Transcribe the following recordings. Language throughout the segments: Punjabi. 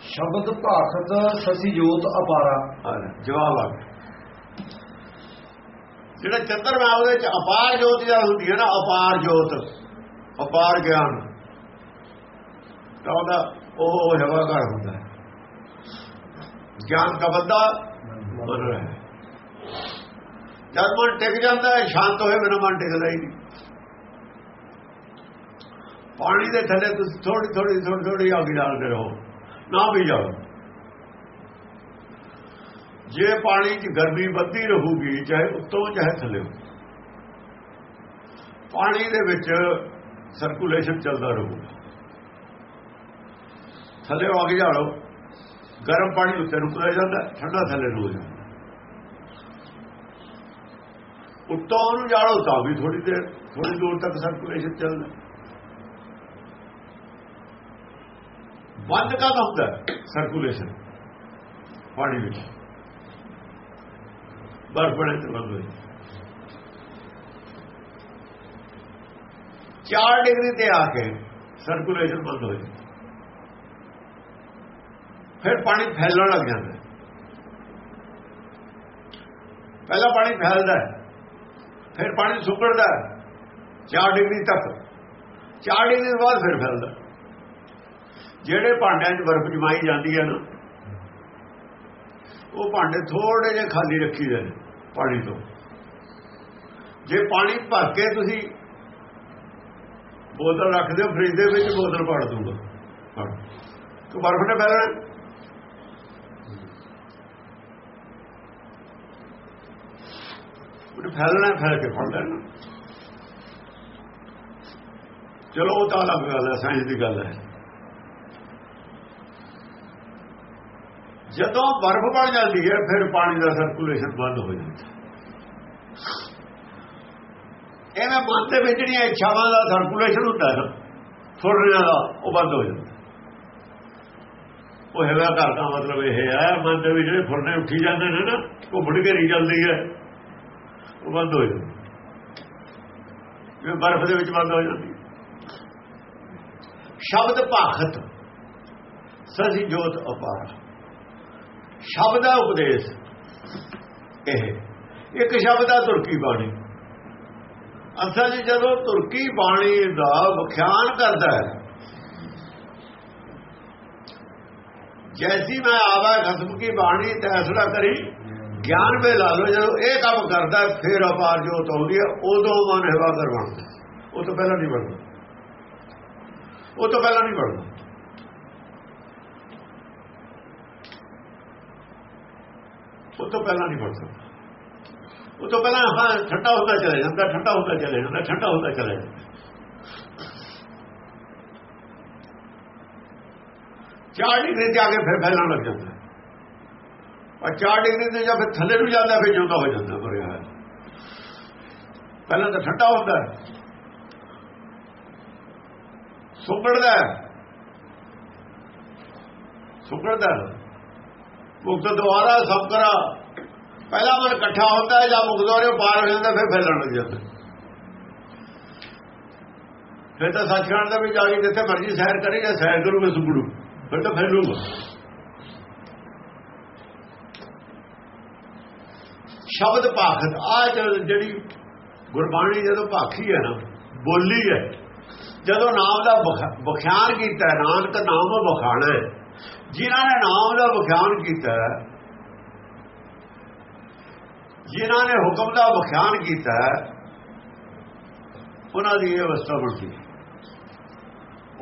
ਸ਼ਬਦ ਭਾਖਤ ਸਸੀ ਜੋਤ ਅਪਾਰਾ। ਜਵਾਬ ਆ ਗਿਆ। ਜਿਹੜਾ ਚੰਦਰਮਾ ਉਹਦੇ ਚ ਅਪਾਰ ਜੋਤ ਜਦ ਹੁੰਦੀ ਹੈ ਨਾ, ਅਪਾਰ ਜੋਤ, ਅਪਾਰ ਗਿਆਨ। ਤਾਂ ਉਹਦਾ ਉਹ ਹਵਾ ਘਰ ਹੁੰਦਾ ਹੈ। ਗਿਆਨ ਦਾ ਬੰਦਾ ਬਣ ਰਿਹਾ ਹੈ। ਜਦ ਮਨ ਟਿਕ ਜਾਂਦਾ ਹੈ, ਸ਼ਾਂਤ ਹੋਏ ਬਿਨਾਂ ਮਨ ਟਿਕਦਾ ਹੀ ਨਹੀਂ। ਪਾਣੀ ਦੇ ਥੱਲੇ ਤੁਸੀਂ ਥੋੜੀ ਥੋੜੀ ਥੋੜੀ ਥੋੜੀ ਅੱਗ ਡਾਲਦੇ ਰਹੋ ਨਾ ਵੀ ਜਾਓ ਜੇ ਪਾਣੀ 'ਚ ਗਰਮੀ ਵੱਧਦੀ ਰਹੂਗੀ, ਚਾਹੇ ਉੱਤੋਂ ਚਾਹੇ ਥੱਲੇ, ਪਾਣੀ ਦੇ ਵਿੱਚ ਸਰਕੂਲੇਸ਼ਨ ਚੱਲਦਾ ਰਹੂਗਾ ਥੱਲੇ ਅੱਗ ਜਾੜੋ ਗਰਮ ਪਾਣੀ ਉੱਤੇ ਰੁਕਦਾ ਜਾਂਦਾ, ਠੰਡਾ ਥੱਲੇ ਨੂੰ ਹੋ ਜਾਂਦਾ। ਉੱਤੋਂ ਉਹਨੂੰ ਜਾੜੋ ਤਾਂ ਵੀ ਥੋੜੀ ਦੇਰ ਥੋੜੀ ਦੂਰ ਤੱਕ ਸਰਕੂਲੇਸ਼ਨ ਚੱਲਦਾ। ਬੰਦ ਕਦ ਹੁੰਦਾ? ਸਰਕੂਲੇਸ਼ਨ ਪਾਣੀ ਵਿੱਚ। ਬਰਫ ਬਣੇ ਤੇ ਬੰਦ ਹੋਈ 4 ਡਿਗਰੀ ਤੇ ਆ ਕੇ ਸਰਕੂਲੇਸ਼ਨ ਬੰਦ ਹੋ ਜਾਂਦੀ ਫਿਰ ਪਾਣੀ ਫੈਲਣ ਲੱਗ ਜਾਂਦਾ। ਪਹਿਲਾਂ ਪਾਣੀ ਫੈਲਦਾ ਫਿਰ ਪਾਣੀ ਸੁੱਕੜਦਾ 4 ਡਿਗਰੀ ਤੱਕ। 4 ਡਿਗਰੀ ਤੋਂ ਬਾਅਦ ਫਿਰ ਫੈਲਦਾ। ਜਿਹੜੇ ਭਾਂਡਿਆਂ 'ਚ ਬਰਫ਼ ਜਮਾਈ ਜਾਂਦੀ ਹੈ ਨਾ, ਉਹ ਭਾਂਡੇ ਥੋੜੇ ਜਿਹੇ ਖਾਲੀ ਰੱਖੀਦੇ ਨੇ ਪਾਣੀ ਤੋਂ। ਜੇ ਪਾਣੀ ਭਰ ਕੇ ਤੁਸੀਂ ਬੋਤਲ ਰੱਖ ਦਿਓ, ਫ੍ਰਿਜ ਦੇ ਵਿੱਚ ਬੋਤਲ ਪੜ ਦੂੰਗਾ ਤੂੰ ਬਰਫ਼ ਨੇ ਫੈਲਣਾ। ਉਹ ਫੈਲਣਾ ਫੈਲ ਕੇ ਫੜ ਲੈਣਾ। ਚਲੋ, ਉਹ ਤਾਂ ਅਲੱਗ ਗੱਲ ਹੈ, ਸਾਇੰਸ ਦੀ ਗੱਲ ਹੈ। ਜਦੋਂ ਬਰਫ਼ ਬਣ ਜਾਂਦੀ ਹੈ, ਫਿਰ ਪਾਣੀ ਦਾ ਸਰਕੂਲੇਸ਼ਨ ਬੰਦ ਹੋ ਜਾਂਦਾ। ਐਵੇਂ ਮਨ ਦੇ ਵਿੱਚ ਜਿਹੜੀਆਂ ਇੱਛਾਵਾਂ ਦਾ ਸਰਕੂਲੇਸ਼ਨ ਹੁੰਦਾ ਹੈ ਫੁਰਨਿਆਂ ਦਾ, ਉਹ ਬੰਦ ਹੋ ਜਾਂਦਾ। ਉਹ ਹੈਗਾ ਘਰ ਦਾ ਮਤਲਬ ਇਹ ਹੈ, ਮਨ ਦੇ ਵਿੱਚ ਜਿਹੜੇ ਫੁਰਨੇ ਉੱਠੀ ਜਾਂਦੇ ਨੇ ਨਾ, ਉਹ ਮੁੜ ਕੇ ਨਹੀਂ ਚੱਲਦੀ ਹੈ, ਉਹ ਬੰਦ ਹੋ ਜਾਂਦੀ। ਜਿਵੇਂ ਬਰਫ਼ ਦੇ ਵਿੱਚ ਬੰਦ ਹੋ ਜਾਂਦੀ। ਸ਼ਬਦ ਭਾਖਤ ਸਜੀ ਜੋਤ ਅਪਾਰ। ਸ਼ਬਦ ਦਾ ਉਪਦੇਸ਼। ਇਹ, ਇੱਕ ਸ਼ਬਦ ਹੈ ਤੁਰਕੀ ਬਾਣੀ। ਅਸਲ ਜੀ ਜਦੋਂ ਤੁਰਕੀ ਬਾਣੀ ਦਾ ਵਿਖਿਆਨ ਕਰਦਾ ਹੈ, ਜੈਸੀ ਮੈਂ ਆਵਾ ਖਸਮ ਕੀ ਬਾਣੀ, ਤੈਸੜਾ ਕਰੀ, ਗਿਆਨ ਵੇ ਲਾ ਲੋ ਜਦੋਂ ਇਹ ਕੰਮ ਕਰਦਾ ਫਿਰ ਅਪਾਰ ਜੋਤ ਆਉਂਦੀ ਹੈ, ਉਦੋਂ ਮਨ ਹਵਾ ਕਰਵਾਉਂਦਾ ਉਹ ਤੋਂ ਪਹਿਲਾਂ ਨਹੀਂ ਬਣਦਾ। ਉਹ ਤੋਂ ਪਹਿਲਾਂ ਨਹੀਂ ਬਣਦਾ। ਉਹ ਤੋਂ ਪਹਿਲਾਂ ਨਹੀਂ ਬਣ ਸਕਦਾ। ਉਹ ਤੋਂ ਪਹਿਲਾਂ ਹਾਂ ਠੰਡਾ ਹੁੰਦਾ ਚਲੇ ਜਾਂਦਾ ਠੰਡਾ ਹੁੰਦਾ ਚਲੇ ਜਾਂਦਾ ਠੰਡਾ ਹੁੰਦਾ ਚਲੇ ਜਾਂਦਾ ਚਾਰ ਡਿਗਰੀ ਤੇ ਆ ਕੇ ਫਿਰ ਫੈਲਣ ਲੱਗ ਜਾਂਦਾ। ਔਰ 4 ਡਿਗਰੀ ਤੇ ਜਾਂ ਫਿਰ ਥੱਲੇ ਨੂੰ ਜਾਂਦਾ, ਫਿਰ ਜਿਉਂਦਾ ਹੋ ਜਾਂਦਾ ਮਰਿਆ ਹੈ ਪਹਿਲਾਂ ਤਾਂ ਠੰਡਾ ਹੁੰਦਾ ਸੁਕੜਦਾ ਸੁੱਕੜਦਾ ਮੁਕਤ ਦੁਆਰਾ ਸਭ ਕਰਾ। ਪਹਿਲਾ ਮਨ ਇਕੱਠਾ ਹੁੰਦਾ ਹੈ, ਜਾਂ ਮੁਕਤ ਦੁਆਰੇ ਪਾਰ ਹੋ ਜਾਂਦਾ, ਫਿਰ ਫੈਲਣ ਲੱਗ ਜਾਂਦਾ ਫਿਰ ਤਾਂ ਸੱਚਖੰਡ ਦਾ ਵੀ ਆ ਕੇ ਜਿੱਥੇ ਮਰਜ਼ੀ ਸੈਰ ਕਰੇ, ਜਾਂ ਸੈਰ ਕਰੂਗੇ ਸੁਕੜੂ ਫਿਰ ਤਾਂ ਫੈਲੂਗਾ ਸ਼ਬਦ ਭਾਖਤ ਆ ਜਿਹੜੀ ਗੁਰਬਾਣੀ ਜਦੋਂ ਭਾਖੀ ਹੈ ਨਾ, ਬੋਲੀ ਹੈ, ਜਦੋਂ ਨਾਮ ਦਾ ਬਖਿਆਨ ਕੀਤਾ ਨਾਨਕ ਨਾਮ ਬਖਾਣਾ ਹੈ ਜਿਨ੍ਹਾਂ ਨੇ ਨਾਮ ਦਾ ਵਿਖਿਆਨ ਕੀਤਾ ਜਿਨ੍ਹਾਂ ਨੇ ਹੁਕਮ ਦਾ ਵਿਖਿਆਨ ਕੀਤਾ ਉਹਨਾਂ ਦੀ ਇਹ ਅਵਸਥਾ ਬਣਦੀ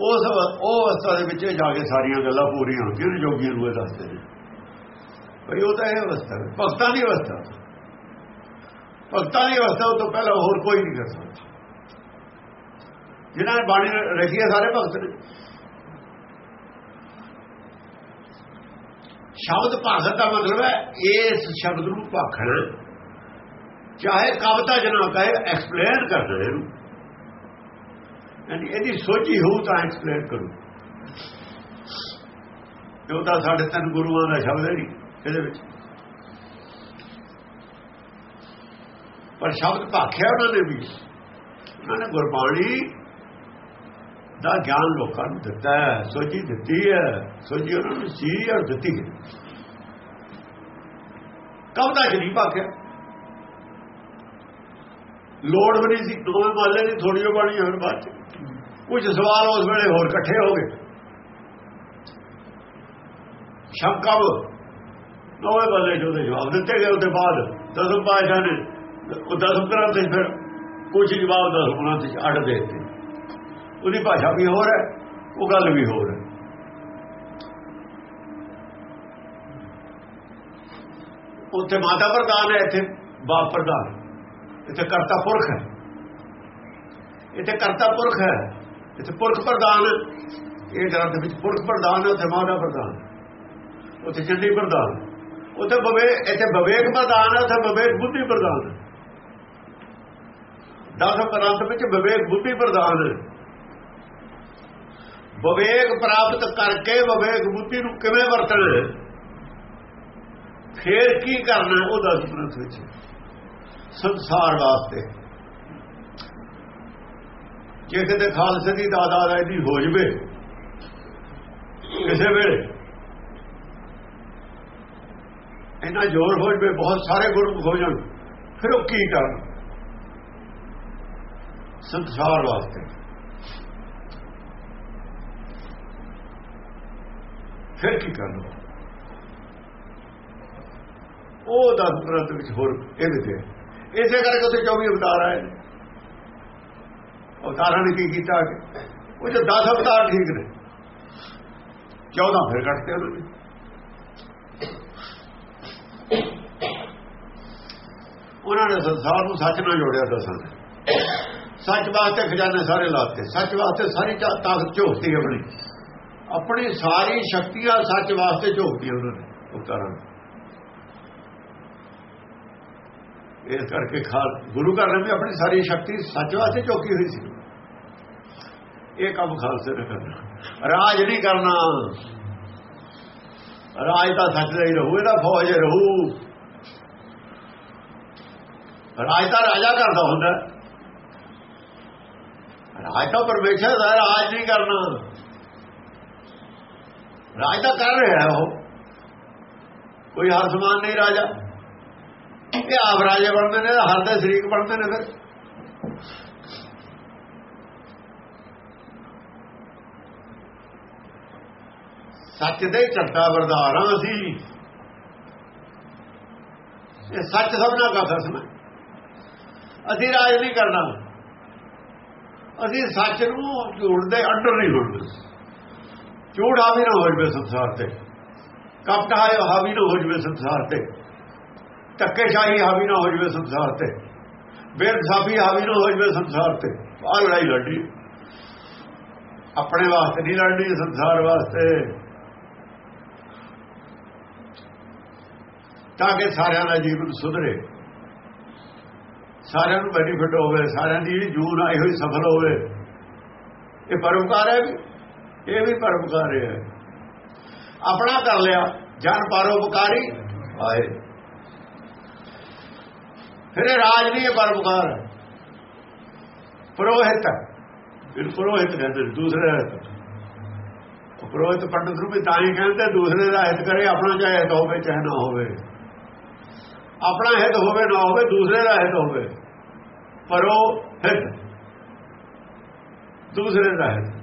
ਉਸ ਉਹ ਅਵਸਥਾ ਦੇ ਵਿੱਚ ਜਾ ਕੇ ਸਾਰੀਆਂ ਗੱਲਾਂ ਪੂਰੀਆਂ ਹੁੰਦੀਆਂ ਨੇ ਜੋਗੀ ਨੂੰ ਦੱਸਦੇ ਨੇ। ਭਈ ਉਹ ਤਾਂ ਇਹ ਅਵਸਥਾ ਹੈ, ਭਗਤਾਂ ਦੀ ਅਵਸਥਾ। ਭਗਤਾਂ ਦੀ ਅਵਸਥਾ ਉਹ ਤੋਂ ਪਹਿਲਾਂ ਹੋਰ ਕੋਈ ਨਹੀਂ ਕਰ ਸਕਦਾ। ਜਿਨ੍ਹਾਂ ਨੇ ਬਾਣੀ ਰੱਖੀ ਹੈ, ਸਾਰੇ ਭਗਤ ਨੇ। ਸ਼ਬਦ ਭਾਗਤ ਦਾ ਮਤਲਬ ਹੈ, ਇਸ ਸ਼ਬਦ ਨੂੰ ਭਾਖਣਾ। ਚਾਹੇ ਕਵਤਾ ਜਨਾ ਕਹੇ ਐਕਸਪਲੇਨ ਕਰਨਾ ਇਹਨੂੰ। ਯਾਨੀ ਇਹਦੀ ਸੋਚੀ ਹੋਊ ਤਾਂ ਐਕਸਪਲੇਨ ਕਰੂ। ਜੋ ਤਾਂ ਸਾਡੇ ਤਿੰਨ ਗੁਰੂਆਂ ਦਾ ਸ਼ਬਦ ਹੈ ਨਹੀਂ ਇਹਦੇ ਵਿੱਚ। ਪਰ ਸ਼ਬਦ ਭਾਖਿਆ ਉਹਨਾਂ ਨੇ ਵੀ। ਉਹਨਾਂ ਨੇ ਗੁਰਬਾਣੀ ਦਾ ਗਿਆਨ ਲੋਕਾਂ ਨੂੰ ਦਿੱਤਾ ਹੈ, ਸੋਝੀ ਦਿੱਤੀ ਹੈ, ਸੋਝੀ ਉਹਨਾਂ ਨੂੰ ਸੀ ਔਰ ਦਿੱਤੀ ਹੈ ਕਵਦਾ ਚ ਨਹੀਂ ਪਾਕਿਆ ਲੋੜ ਵੀ ਨਹੀਂ ਸੀ, ਦੋਵੇਂ ਮਾਲੇ ਦੀ ਥੋੜੀ ਜਿਹੀ ਬਾਣੀ ਹੋਰ ਬਾਅਦ ਚ। ਕੁਝ ਸਵਾਲ ਉਸ ਵੇਲੇ ਹੋਰ ਇਕੱਠੇ ਹੋ ਗਏ। ਸ਼ੰਕਵ ਦੋਵੇਂ ਬੱਲੇ ਜੋ ਦੇ ਜਵਾਬ ਦਿੱਤੇ ਗਏ, ਉਹਦੇ ਬਾਅਦ ਦਸਮ ਪਾਸ਼ਾ ਨੇ, ਉਹ ਦਸਮ ਗ੍ਰੰਥ ਤੇ ਫਿਰ ਕੁਝ ਜਵਾਬ ਦਸਮ ਉਹਨਾਂ ਚ ਅੱਡ ਦੇ ਉਹਦੀ ਭਾਸ਼ਾ ਵੀ ਹੋਰ ਹੈ, ਉਹ ਗੱਲ ਵੀ ਹੋਰ ਹੈ। ਉੱਥੇ ਮਾਤਾ ਪ੍ਰਧਾਨ ਹੈ, ਇੱਥੇ ਬਾਪ ਪ੍ਰਧਾਨ। ਇੱਥੇ ਕਰਤਾ ਪੁਰਖ ਹੈ। ਇੱਥੇ ਕਰਤਾ ਪੁਰਖ ਹੈ, ਇੱਥੇ ਪੁਰਖ ਪ੍ਰਧਾਨ ਇਹ ਗ੍ਰੰਥ ਵਿੱਚ ਪੁਰਖ ਪ੍ਰਧਾਨ ਹੈ, ਉੱਥੇ ਮਾਤਾ ਪ੍ਰਧਾਨ ਉੱਥੇ ਚੰਡੀ ਪ੍ਰਧਾਨ ਉੱਥੇ ਬਵੇ, ਇੱਥੇ ਵਿਵੇਕ ਪ੍ਰਧਾਨ ਹੈ, ਉੱਥੇ ਵਿਵੇਕ ਬੁੱਧੀ ਪ੍ਰਧਾਨ ਦਸ ਗ੍ਰੰਥ ਵਿੱਚ ਵਿਵੇਕ ਬੁੱਧੀ ਪ੍ਰਧਾਨ ਹੈ। ਵਿਵੇਕ ਪ੍ਰਾਪਤ ਕਰਕੇ ਵਿਵੇਕ ਬੁੱਧੀ ਨੂੰ ਕਿਵੇਂ ਵਰਤਣਾ ਹੈ? ਫੇਰ ਕੀ ਕਰਨਾ ਉਹ ਦਸ ਗ੍ਰੰਥ ਵਿੱਚ ਸੰਸਾਰ ਵਾਸਤੇ। ਜੇ ਕਿਤੇ ਖਾਲਸੇ ਦੀ ਦਾਦਾ ਦੀ ਹੋ ਜਵੇ, ਕਿਸੇ ਵੇਲੇ ਇੰਨਾ ਜ਼ੋਰ ਹੋ ਜਵੇ, ਬਹੁਤ ਸਾਰੇ ਗੁਰਮੁਖ ਹੋ ਜਾਣ, ਫਿਰ ਉਹ ਕੀ ਕਰਨ? ਸੰਸਾਰ ਵਾਸਤੇ। ਫਿਰ ਕੀ ਕਰ ਕਰਨਾ ਉਹ ਦਸ ਪ੍ਰੰਤ ਵਿੱਚ ਹੋਰ ਇਹ ਵੀ ਤੇ ਇਸੇ ਕਰਕੇ ਉੱਥੇ 24 ਅਵਤਾਰ ਆਏ। ਨੇ ਅਵਤਾਰਾਂ ਨੇ ਕੀ ਕੀਤਾ ਉਹ ਜੋ 10 ਅਵਤਾਰ ਠੀਕ ਨੇ। 14 ਫਿਰ ਕੱਟਦੇ ਉਹਨਾਂ ਨੇ। ਉਹਨਾਂ ਨੇ ਸੰਸਾਰ ਨੂੰ ਸੱਚ ਨਾਲ ਜੋੜਿਆ ਦਸਾਂ ਸੱਚ ਵਾਸਤੇ ਖਜ਼ਾਨੇ ਸਾਰੇ ਲਾਤੇ। ਸੱਚ ਵਾਸਤੇ ਸਾਰੀ ਤਾਕਤ ਝੋਕਤੀ ਆਪਣੀ। ਆਪਣੀ ਸਾਰੀ ਸ਼ਕਤੀਆਂ ਸੱਚ ਵਾਸਤੇ ਝੋਕਤੀ ਉਹਨਾਂ ਨੇ ਉਹ ਨੇ ਇਸ ਕਰਕੇ ਖਾਲ, ਗੁਰੂ ਘਰ ਨੇ ਵੀ ਆਪਣੀ ਸਾਰੀ ਸ਼ਕਤੀ ਸੱਚ ਵਾਸਤੇ ਝੋਕੀ ਹੋਈ ਸੀ। ਇਹ ਕੰਮ ਖਾਲਸੇ ਨੇ ਕਰਨਾ। ਰਾਜ ਨਹੀਂ ਕਰਨਾ। ਰਾਜ ਤਾਂ ਸੱਚ ਦਾ ਹੀ ਰਹੂ, ਇਹਦਾ ਫੌਜ ਰਹੂ। ਰਾਜ ਤਾਂ ਰਾਜਾ ਕਰਦਾ ਹੁੰਦਾ। ਰਾਜ ਤਾਂ ਪਰਮੇਸ਼ਰ ਦਾ ਰਾਜ ਨਹੀਂ ਕਰਨਾ। ਰਾਜ ਤਾਂ ਕਰ ਰਿਹਾ ਉਹ। ਕੋਈ ਹਰ ਸਮਾਨ ਨਹੀਂ ਰਾਜਾ। ਇਹ ਆਪ ਰਾਜੇ ਬਣਦੇ ਨੇ, ਹਰ ਦੇ ਸ਼ਰੀਕ ਬਣਦੇ ਨੇ ਫਿਰ। ਸੱਚ ਦੇ ਝੰਡਾ ਵਰਦਾਰਾਂ ਅਸੀਂ। ਇਹ ਸੱਚ ਸਭਨਾ ਦਾ ਖਸਮ ਹੈ ਅਸੀਂ ਰਾਜ ਨਹੀਂ ਕਰਨਾ। ਅਸੀਂ ਸੱਚ ਨੂੰ ਝੂਠ ਅੰਡਰ ਨਹੀਂ ਹੋਣਾ ਝੂਠ ਹਾਵੀ ਨਾ ਹੋ ਜਵੇ ਸੰਸਾਰ ਤੇ। ਕਪਟ ਹਾਵੀ ਨਾ ਹੋ ਜਵੇ ਸੰਸਾਰ ਤੇ। ਧੱਕੇਸ਼ਾਹੀ ਹਾਵੀ ਨਾ ਹੋ ਜਵੇ ਸੰਸਾਰ ਤੇ। ਬੇਇਨਸਾਫੀ ਹਾਵੀ ਨਾ ਹੋ ਜਵੇ ਸੰਸਾਰ ਤੇ। ਆ ਲੜਾਈ ਲੜਨੀ। ਆਪਣੇ ਵਾਸਤੇ ਨਹੀਂ ਲੜਨੀ, ਸੰਸਾਰ ਵਾਸਤੇ। ਤਾਂ ਕਿ ਸਾਰਿਆਂ ਦਾ ਜੀਵਨ ਸੁਧਰੇ। ਸਾਰਿਆਂ ਨੂੰ ਬੈਨੀਫਿਟ ਹੋਵੇ, ਸਾਰਿਆਂ ਦੀ ਜੂਨ ਆਈ ਹੋਈ ਸਫਲ ਹੋਵੇ। ਇਹ ਪਰਮਕਾਰ ਹੈ ਵੀ। ਇਹ ਵੀ ਪਰਮਕਾਰ ਹੈ। ਆਪਣਾ ਕਰ ਲਿਆ, ਜਨ ਪਰਉਪਕਾਰੀ ਆਏ। ਫਿਰ ਇਹ ਰਾਜ ਨਹੀਂ ਹੈ। ਪਰਮਕਾਰ ਪੁਰੋਹਿਤ ਫਿਰ ਪੁਰੋਹਿਤ ਕਹਿੰਦੇ ਦੂਸਰੇ ਪੁਰੋਹਿਤ ਪੰਡਤ ਨੂੰ ਵੀ ਤਾਂ ਹੀ ਕਹਿੰਦੇ, ਦੂਸਰੇ ਦਾ ਹਿੱਤ ਕਰੇ, ਆਪਣਾ ਚਾਹੇ ਹਿੱਤ ਹੋਵੇ, ਚਾਹੇ ਨਾ ਹੋਵੇ। ਆਪਣਾ ਹਿੱਤ ਹੋਵੇ, ਨਾ ਹੋਵੇ, ਦੂਸਰੇ ਦਾ ਹਿੱਤ ਹੋਵੇ। ਪਰੋ ਉਹ ਹਿੱਤ ਦੂਸਰੇ ਦਾ ਹਿੱਤ।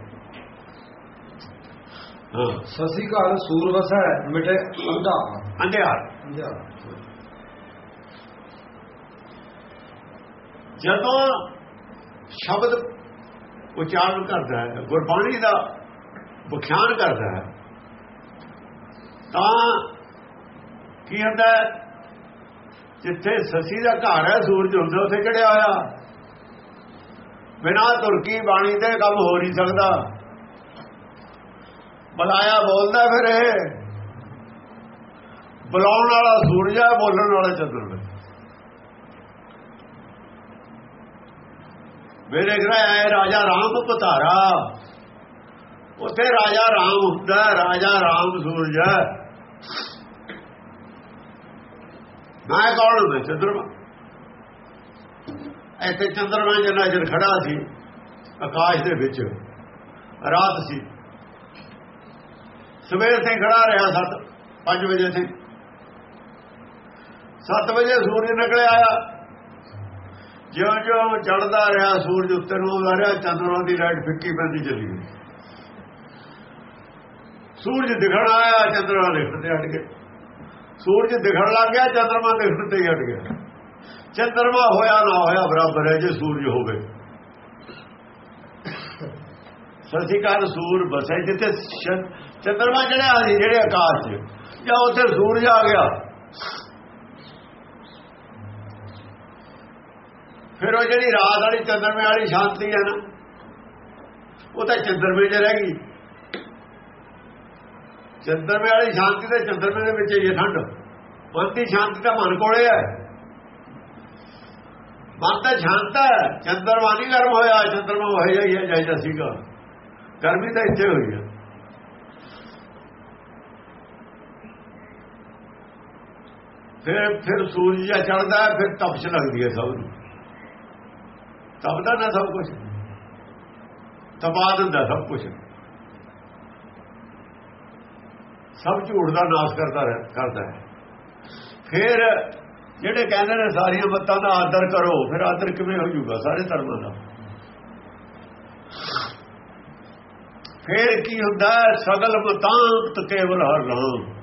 ਸਸੀ ਘਰ ਸੂਰ ਵਸੈ ਮਿਟੇ ਅੰਧਾ। ਅੰਧਿਆਰ। ਜਦੋਂ ਸ਼ਬਦ ਉਚਾਰਨ ਕਰਦਾ ਹੈ ਗੁਰਬਾਣੀ ਦਾ ਵਿਖਿਆਨ ਕਰਦਾ ਹੈ ਤਾਂ ਕੀ ਹੁੰਦਾ ਜਿੱਥੇ ਸਸੀ ਦਾ ਘਰ ਹੈ ਸੂਰਜ ਹੁੰਦਾ ਉੱਥੇ ਚੜਿਆ ਹੋਇਆ। ਬਿਨਾ ਤੁਰਕੀ ਬਾਣੀ ਤੇ ਕੰਮ ਹੋ ਨਹੀਂ ਸਕਦਾ। ਬੁਲਾਇਆ ਬੋਲਦਾ ਫਿਰ ਇਹ। ਬੁਲਾਉਣ ਵਾਲਾ ਸੂਰਜ ਹੈ ਬੋਲਣ ਵਾਲਾ ਚੰਦਰ ਹੈ ਮੇਰੇ ਗ੍ਰਹਿ ਆਏ ਰਾਜਾ ਰਾਮ ਪਤਾਰਾ ਉੱਥੇ ਰਾਜਾ ਰਾਮ ਹੁੰਦਾ, ਰਾਜਾ ਰਾਮ ਸੂਰਜ ਹੈ ਮੈਂ ਕੌਣ ਮੈਂ ਚੰਦਰਮਾ। ਇੱਥੇ ਚੰਦਰਮਾ ਜਿੰਨਾ ਜਰ ਖੜਾ ਸੀ, ਆਕਾਸ਼ ਦੇ ਵਿੱਚ, ਰਾਤ ਸੀ। ਸਵੇਰ ਤੇ ਖੜਾ ਰਿਹਾ 7 5 ਵਜੇ ਤੇ 7 ਵਜੇ ਸੂਰਜ ਨਿਕਲਿਆ ਆਇਆ। ਜਿਉਂ ਜਿਉਂ ਚੜਦਾ ਰਿਹਾ ਸੂਰਜ ਉੱਤੇ ਨੂੰ ਆ ਰਿਹਾ ਚੰਦਰਮਾ ਦੀ ਲਾਈਟ ਫਿੱਕੀ ਪੈਂਦੀ ਚਲੀ ਗਈ। ਸੂਰਜ ਦਿਖਣ ਆਇਆ, ਚੰਦਰਮਾ ਲਿਖਣ ਤੇ ਹਟ ਗਿਆ। ਸੂਰਜ ਦਿਖਣ ਲੱਗ ਗਿਆ, ਚੰਦਰਮਾ ਲਿਖਣ ਤੇ ਹੀ ਹਟ ਗਿਆ। ਚੰਦਰਮਾ ਹੋਇਆ ਨਾ ਹੋਇਆ ਬਰਾਬਰ ਹੈ, ਜੇ ਸੂਰਜ ਹੋਵੇ। ਸਤਿਕਾਰ ਸੂਰ ਬਸੇ ਜਿੱਥੇ ਚੰਦਰਮਾ ਜਿਹੜਾ ਸੀ, ਜਿਹੜੇ ਆਕਾਸ਼ 'ਚ। ਜਾਂ ਉੱਥੇ ਸੂਰਜ ਆ ਗਿਆ। ਫਿਰ ਉਹ ਜਿਹੜੀ ਰਾਤ ਵਾਲੀ ਚੰਦਰਮੇ ਵਾਲੀ ਸ਼ਾਂਤੀ ਹੈ ਨਾ, ਉਹ ਤਾਂ ਚੰਦਰਮੇ 'ਚ ਰਹਿ ਗਈ। ਚੰਦਰਮੇ ਵਾਲੀ ਸ਼ਾਂਤੀ ਤੇ ਚੰਦਰਮੇ ਦੇ ਵਿੱਚ ਹੀ ਹੈ, ਠੰਡ। ਮਨ ਦੀ ਸ਼ਾਂਤੀ ਤਾਂ ਮਨ ਕੋਲੇ ਹੈ। ਮਨ ਤਾਂ ਸ਼ਾਂਤ ਹੈ। ਚੰਦਰਮਾ ਨਹੀਂ ਗਰਮ ਹੋਇਆ, ਚੰਦਰਮਾ ਹੋਇਆ ਹੀ ਹੈ ਜਾਇਦਾ ਸੀਗਾ। ਗਰਮੀ ਤਾਂ ਇੱਥੇ ਹੋਈ ਹੈ। ਫਿਰ ਫਿਰ ਸੂਰਜ ਜਿਹਾ ਚੜਦਾ ਫਿਰ ਤਪਸ਼ ਲੱਗਦੀ ਹੈ ਸਭ ਨੂੰ। ਤਪਦਾ ਨਾ ਸਭ ਕੁਝ ਤਪਾ ਦਿੰਦਾ ਸਭ ਕੁਝ ਸਭ ਝੂਠ ਦਾ ਨਾਸ਼ ਕਰਦਾ ਕਰਦਾ ਹੈ। ਫਿਰ ਜਿਹੜੇ ਕਹਿੰਦੇ ਨੇ ਸਾਰੀਆਂ ਮੱਤਾਂ ਦਾ ਆਦਰ ਕਰੋ, ਫਿਰ ਆਦਰ ਕਿਵੇਂ ਹੋ ਜਾਊਗਾ? ਸਾਰੇ ਧਰਮਾਂ ਦਾ। ਫਿਰ ਕੀ ਹੁੰਦਾ? ਸਗਲ ਮਤਾਂਤ ਕੇਵਲ ਹਰ ਨਾਮ।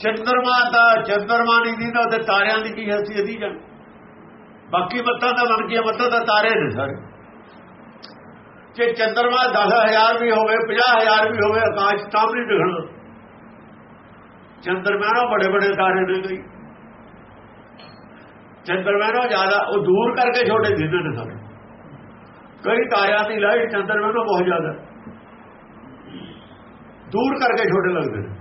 ਚੰਦਰਮਾ ਦਾ ਚੰਦਰਮਾ ਨਹੀਂ ਦੀਦਾ ਤੇ ਤਾਰਿਆਂ ਦੀ ਕੀ ਹਸਤੀ ਦੀ ਜਾਂ ਬਾਕੀ ਮੱਤਾਂ ਦਾ ਬਣ ਕੀ ਮੱਤਾਂ ਦਾ ਤਾਰੇ ਨੇ ਸਾਰੇ। ਜੇ ਚੰਦਰਮਾ 10000 ਵੀ ਹੋਵੇ 50000 ਵੀ ਹੋਵੇ, ਆਕਾਸ਼ ਤਾਂ ਵੀ ਨਹੀਂ ਦਿਖਣਾ ਚੰਦਰਮਾ ਨਾਲ ਬੜੇ ਬੜੇ ਤਾਰੇ ਨੇ ਗਈ ਚੰਦਰਮਾ ਨਾਲ ਜ਼ਿਆਦਾ ਉਹ ਦੂਰ ਕਰਕੇ ਛੋਟੇ ਦਿੰਦੇ ਨੇ ਸਾਰੇ। ਕਈ ਤਾਰਿਆਂ ਦੀ ਲਾਈਟ ਚੰਦਰਮਾ ਨੂੰ ਬਹੁਤ ਜ਼ਿਆਦਾ। ਦੂਰ ਕਰਕੇ ਛੋਟੇ ਲੱਗਦੇ ਨੇ।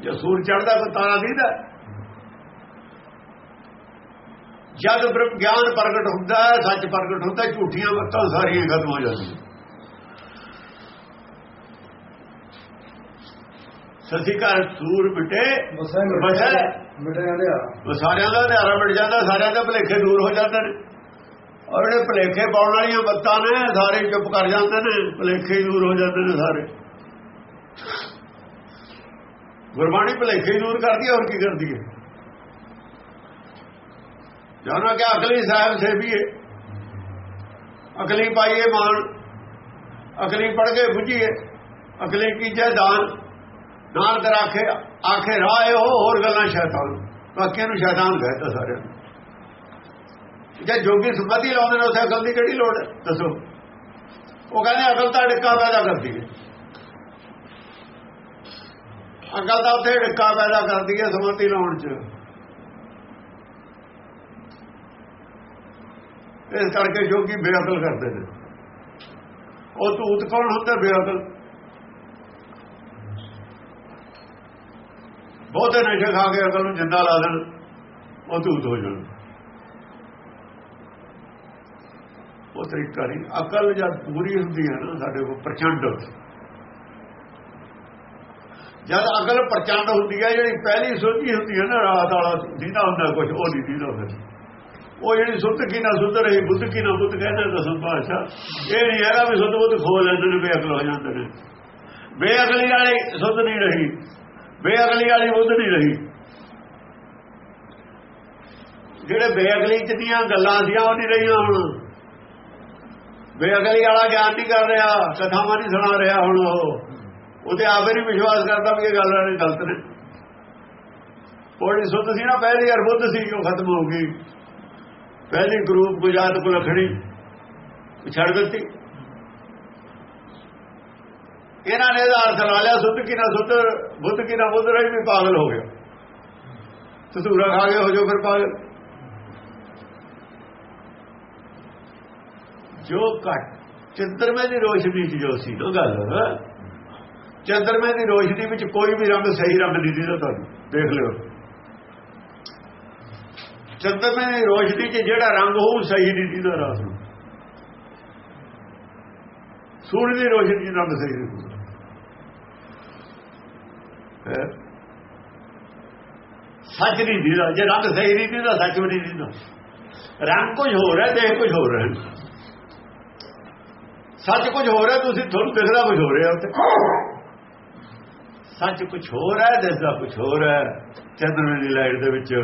ਜੇ ਸੂਰਜ ਚੜਦਾ ਤਾਂ ਤਾਰਾ ਦਿਖਦਾ ਜਦ ਬ੍ਰਹਮ ਗਿਆਨ ਪ੍ਰਗਟ ਹੁੰਦਾ ਹੈ ਸੱਚ ਪ੍ਰਗਟ ਹੁੰਦਾ ਝੂਠੀਆਂ ਮੱਤਾਂ ਸਾਰੀਆਂ ਖਤਮ ਹੋ ਜਾਂਦੀਆਂ। ਸਤਿਕਾਰ ਸੂਰ ਮਿਟੇ ਬਸੇ ਬਸੇ ਮਿਟੇ। ਲਿਆ। ਉਹ ਸਾਰਿਆਂ ਦਾ ਨਿਆਰਾ ਮਿਟ ਜਾਂਦਾ ਸਾਰਿਆਂ ਦੇ ਭਲੇਖੇ ਦੂਰ ਹੋ ਜਾਂਦੇ ਨੇ। ਔਰ ਜਿਹੜੇ ਭਲੇਖੇ ਪਾਉਣ ਵਾਲੀਆਂ ਬੱਤਾਂ ਨੇ ਸਾਰੇ ਚੁੱਪ ਕਰ ਜਾਂਦੇ ਨੇ ਭਲੇਖੇ ਦੂਰ ਹੋ ਜਾਂਦੇ ਨੇ ਸਾਰੇ। ਗੁਰਬਾਣੀ ਭਲੇਖੇ ਹੀ ਦੂਰ ਕਰਦੀ ਹੈ, ਹੋਰ ਕੀ ਕਰਦੀ ਹੈ? ਜਾਨਾ ਕਿ ਅਕਲੀ ਸਾਹਿਬ ਸੇਵੀਏ। ਅਕਲੀ ਪਾਈਏ ਮਾਨ ਅਕਲੀ ਪੜ ਕੇ ਬੁਝੀਏ। ਅਕਲੀ ਕੀਜੇ ਦਾਨ। ਨਾਨਕ ਰਾਖੇ, ਆਖੇ ਰਾਹ ਇਹੋ, ਹੋਰ ਗੱਲਾਂ ਸ਼ੈਤਾਨ। ਬਾਕੀਆਂ ਨੂੰ ਸ਼ੈਤਾਨ ਕਹਿੰਦਾ ਸਾਰਿਆਂ ਨੂੰ। ਜੇ ਜੋਗੀ ਸੁਮਤੀ ਲਾਉਂਦੇ ਨੇ, ਉੱਥੇ ਅਕਲ ਦੀ ਕਿਹੜੀ ਲੋੜ ਹੈ? ਦੱਸੋ। ਉਹ ਕਹਿੰਦੇ, ਅਕਲ ਤਾਂ ਡਿੱਕਾ ਪੈਦਾ ਕਰਦੀ ਹੈ। ਅਕਲ ਤਾਂ ਉੱਥੇ ਡਿੱਕਾ ਪੈਦਾ ਕਰਦੀ ਹੈ ਸਮਤੀ ਲਾਉਣ 'ਚ। ਇਸ ਕਰਕੇ ਜੋਗੀ ਬੇਅਕਲ ਕਰਦੇ ਨੇ। ਉਹ ਤੂਤ ਕੌਣ ਹੁੰਦਾ ਬੇਅਕਲ? ਬਹੁਤੇ ਨਸ਼ੇ ਖਾ ਕੇ ਅਕਲ ਨੂੰ ਜਿੰਦਾ ਲਾ ਦੇਣ, ਉਹ ਤੂਤ ਹੋ ਜਾਣ। ਉਹ ਤਰੀਕਾ ਨਹੀਂ। ਅਕਲ ਜਦ ਪੂਰੀ ਹੁੰਦੀ ਹੈ ਨਾ, ਸਾਡੇ ਕੋਲ ਪ੍ਰਚੰਡ ਜਦ ਅਕਲ ਪ੍ਰਚੰਡ ਹੁੰਦੀ ਹੈ ਜਿਹੜੀ ਪਹਿਲੀ ਸੋਚੀ ਹੁੰਦੀ ਹੈ ਨਾ, ਰਾਤ ਵਾਲਾ ਦੀਦਾ ਹੁੰਦਾ ਕੁਝ ਉਹ ਨਹੀਂ ਦੀਦਾ ਫਿਰ ਉਹ ਜਿਹੜੀ ਸੁੱਧ ਕੀ ਨਾ ਸੁੱਧ ਰਹੀ, ਬੁੱਧ ਕੀ ਨਾ ਬੁੱਧ ਕਹਿੰਦੇ ਦਸਮ ਭਾਸ਼ਾ ਇਹ ਨਹੀਂ ਹੈਗਾ ਵੀ ਸੁੱਧ ਬੁੱਧ ਖੋ ਲੈਂਦੇ ਨੇ, ਬੇਅਕਲ ਹੋ ਜਾਂਦੇ ਨੇ। ਬੇਅਕਲੀ ਵਾਲੀ ਸੁੱਧ ਨਹੀਂ ਰਹੀ। ਬੇਅਕਲੀ ਵਾਲੀ ਬੁੱਧ ਨਹੀਂ ਰਹੀ। ਜਿਹੜੇ ਬੇਅਕਲੀ ਚ ਦੀਆਂ ਗੱਲਾਂ ਸੀਆਂ ਉਹ ਨਹੀਂ ਰਹੀਆਂ ਹੁਣ। ਬੇਅਕਲੀ ਵਾਲਾ ਗਿਆਨ ਨਹੀਂ ਕਰ ਰਿਹਾ, ਕਥਾਵਾਂ ਨਹੀਂ ਸੁਣਾ ਰਿਹਾ ਹੁਣ ਉਹ। ਉਹਦੇ ਆਪੇ ਨਹੀਂ ਵਿਸ਼ਵਾਸ ਕਰਦਾ ਵੀ ਇਹ ਗੱਲਾਂ ਨੇ ਗਲਤ ਨੇ। ਉਹਦੀ ਸੁੱਧ ਸੀ ਨਾ, ਪਹਿਲੀ ਯਾਰ ਬੁੱਧ ਸੀ, ਉਹ ਖਤਮ ਹੋ ਗਈ। ਪਹਿਲੀ ਗਰੂਪ ਗੁਜਾਤ ਕੋ ਲਖਣੀ ਛੱਡ ਦਿੱਤੀ। ਇਹਨਾਂ ਨੇ ਇਹਦਾ ਅਰਥ ਲਾ ਲਿਆ, ਸੁੱਧ ਕੀ ਨਾ ਸੁੱਧ, ਬੁੱਧ ਕੀ ਨਾ ਬੁੱਧ ਰਹੀ ਵੀ ਪਾਗਲ ਹੋ ਗਿਆ। ਤਸੂਰਾ ਖਾ ਕੇ ਹੋ ਜਾਓ ਫਿਰ ਪਾਗਲ। ਜੋ ਘਟ ਚੰਦਰਮੇ ਦੀ ਰੋਸ਼ਨੀ ਚ ਜੋ ਸੀ, ਉਹ ਗੱਲ। ਚੰਦਰਮੇ ਦੀ ਰੋਸ਼ਨੀ ਵਿੱਚ ਕੋਈ ਵੀ ਰੰਗ ਸਹੀ ਰੰਗ ਨਹੀਂ ਦਿਖਦਾ ਤੁਹਾਨੂੰ ਦੇਖ ਲਿਓ। ਚੰਦਰਮੇ ਦੀ ਰੋਸ਼ਨੀ 'ਚ ਜਿਹੜਾ ਰੰਗ ਹੋਊ ਸਹੀ ਨਹੀਂ ਦਿਖਦਾ ਰਾਤ ਨੂੰ। ਸੂਰਜ ਦੀ ਰੋਸ਼ਨੀ 'ਚ ਰੰਗ ਸਹੀ ਨਹੀਂ ਸੱਚ ਨਹੀਂ ਦਿੰਦਾ। ਜੇ ਰੰਗ ਸਹੀ ਨਹੀਂ ਦਿਖਦਾ ਸੱਚ ਵੀ ਨਹੀਂ ਦਿਖਦਾ ਰੰਗ ਕੁਝ ਹੋਰ ਹੈ, ਦੇਖ ਕੁਝ ਹੋਰ ਹੈ। ਸੱਚ ਕੁਝ ਹੋ ਰਿਹਾ ਤੁਸੀਂ ਤੁਹਾਨੂੰ ਦਿਖਦਾ ਕੁਝ ਹੋ ਰਿਹਾ ਉੱਥੇ। ਸੱਚ ਕੁਝ ਹੋ ਰਿਹਾ ਦਿਸਦਾ ਕੁਝ ਹੋ ਰਿਹਾ ਚੰਦਰਮੇ ਦੀ ਲਾਈਟ ਦੇ ਵਿੱਚ।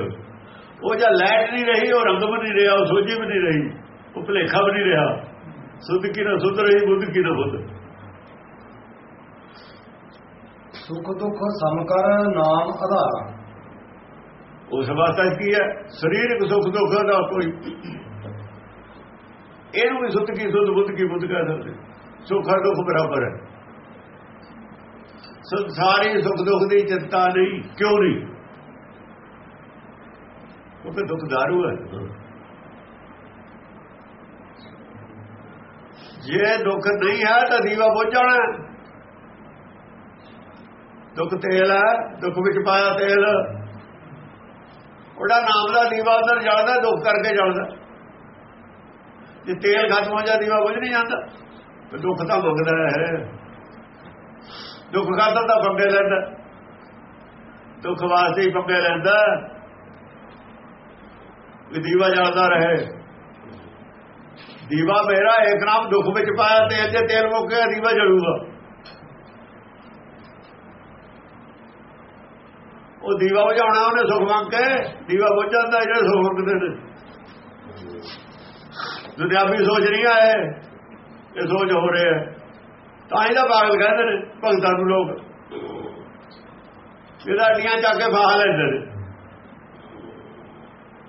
ਉਹ ਜਾਂ ਲਾਈਟ ਨਹੀਂ ਰਹੀ ਉਹ ਰੰਗ ਵੀ ਨਹੀਂ ਰਿਹਾ ਉਹ ਸੋਝੀ ਵੀ ਨਹੀਂ ਰਹੀ ਉਹ ਭਲੇਖਾ ਵੀ ਨਹੀਂ ਰਿਹਾ। ਸੁੱਧ ਕੀ ਨਾ ਸੁੱਧ ਰਹੀ ਬੁੱਧ ਕੀ ਨਾ ਬੁੱਧ। ਸੁਖ ਦੁੱਖ ਸਮਕਰ ਨਾਮ ਆਧਾਰ। ਉਸ 'ਚ ਕੀ ਹੈ? ਸਰੀਰਕ ਸੁੱਖ ਦੁੱਖ ਦਾ ਕੋਈ। ਇਹਨੂੰ ਵੀ ਸੁੱਧ ਕੀ ਸੁੱਧ ਬੁੱਧ ਕੀ ਬੁੱਧ ਕਹਿ ਸਕਦੇ। ਸੁੱਖ ਦੁੱਖ ਬਰਾਬਰ ਹੈ। ਸੁੱਧ ਸਾਰੀ ਸੁੱਖ ਦੁੱਖ ਦੀ ਚਿੰਤਾ ਨਹੀਂ, ਕਿਉਂ ਨਹੀਂ? ਉਹ ਤੇ ਦੁੱਖ ਦਾਰੂ ਹੈ। ਜੇ ਦੁੱਖ ਨਹੀਂ ਹੈ ਤਾਂ ਦੀਵਾ ਬੁੱਝ ਜਾਣਾ ਦੁੱਖ ਤੇਲ ਹੈ, ਦੁੱਖ ਵਿੱਚ ਪਾਇਆ ਤੇਲ। ਉਹਦਾ ਨਾਮ ਦਾ ਦੀਵਾ ਅੰਦਰ ਜਲਦਾ, ਦੁੱਖ ਕਰਕੇ ਜਲਦਾ। ਜੇ ਤੇਲ ਖਤਮ ਹੋ ਜਾ ਦੀਵਾ ਬੁਝ ਨਹੀਂ ਜਾਂਦਾ। ਤੇ ਦੁੱਖ ਤਾਂ ਮੰਗਦਾ ਹੈ। ਦੁੱਖ ਖਾਤਰ ਦਾ ਪੰਗੇ ਲੈਂਦਾ ਦੁੱਖ ਵਾਸਤੇ ਹੀ ਪੰਗੇ ਲੈਂਦਾ ਵੀ ਦੀਵਾ ਜਲਦਾ ਰਹੇ। ਦੀਵਾ ਮੇਰਾ ਇੱਕ ਨਾਮ ਦੁੱਖ ਵਿੱਚ ਪਾਇਆ ਤੇਲ ਜੇ ਤੇਲ ਮੁੱਕ ਗਿਆ, ਦੀਵਾ ਜਲੂਗਾ। ਉਹ ਦੀਵਾ ਬੁਝਾਉਣਾ ਉਹਨੇ ਸੁਖ ਮੰਗ ਕੇ, ਦੀਵਾ ਬੁਝ ਜਾਂਦਾ ਜਿਹੜੇ ਸੁਖ ਮੰਗਦੇ ਨੇ। ਦੁਨਿਆਵੀ ਸੋਚ ਨਹੀਂ ਆਏ, ਇਹ ਸੋਚ ਹੋ ਰਿਹਾ। ਹੈ। ਤਾਂ ਹੀ ਤਾਂ ਪਾਗਲ ਕਹਿੰਦੇ ਨੇ ਭਗਤਾਂ ਨੂੰ ਲੋਕ। ਇਹਦਾ ਅੱਡੀਆਂ ਚੱਕ ਕੇ ਫਾਹ ਲੈਂਦੇ ਨੇ।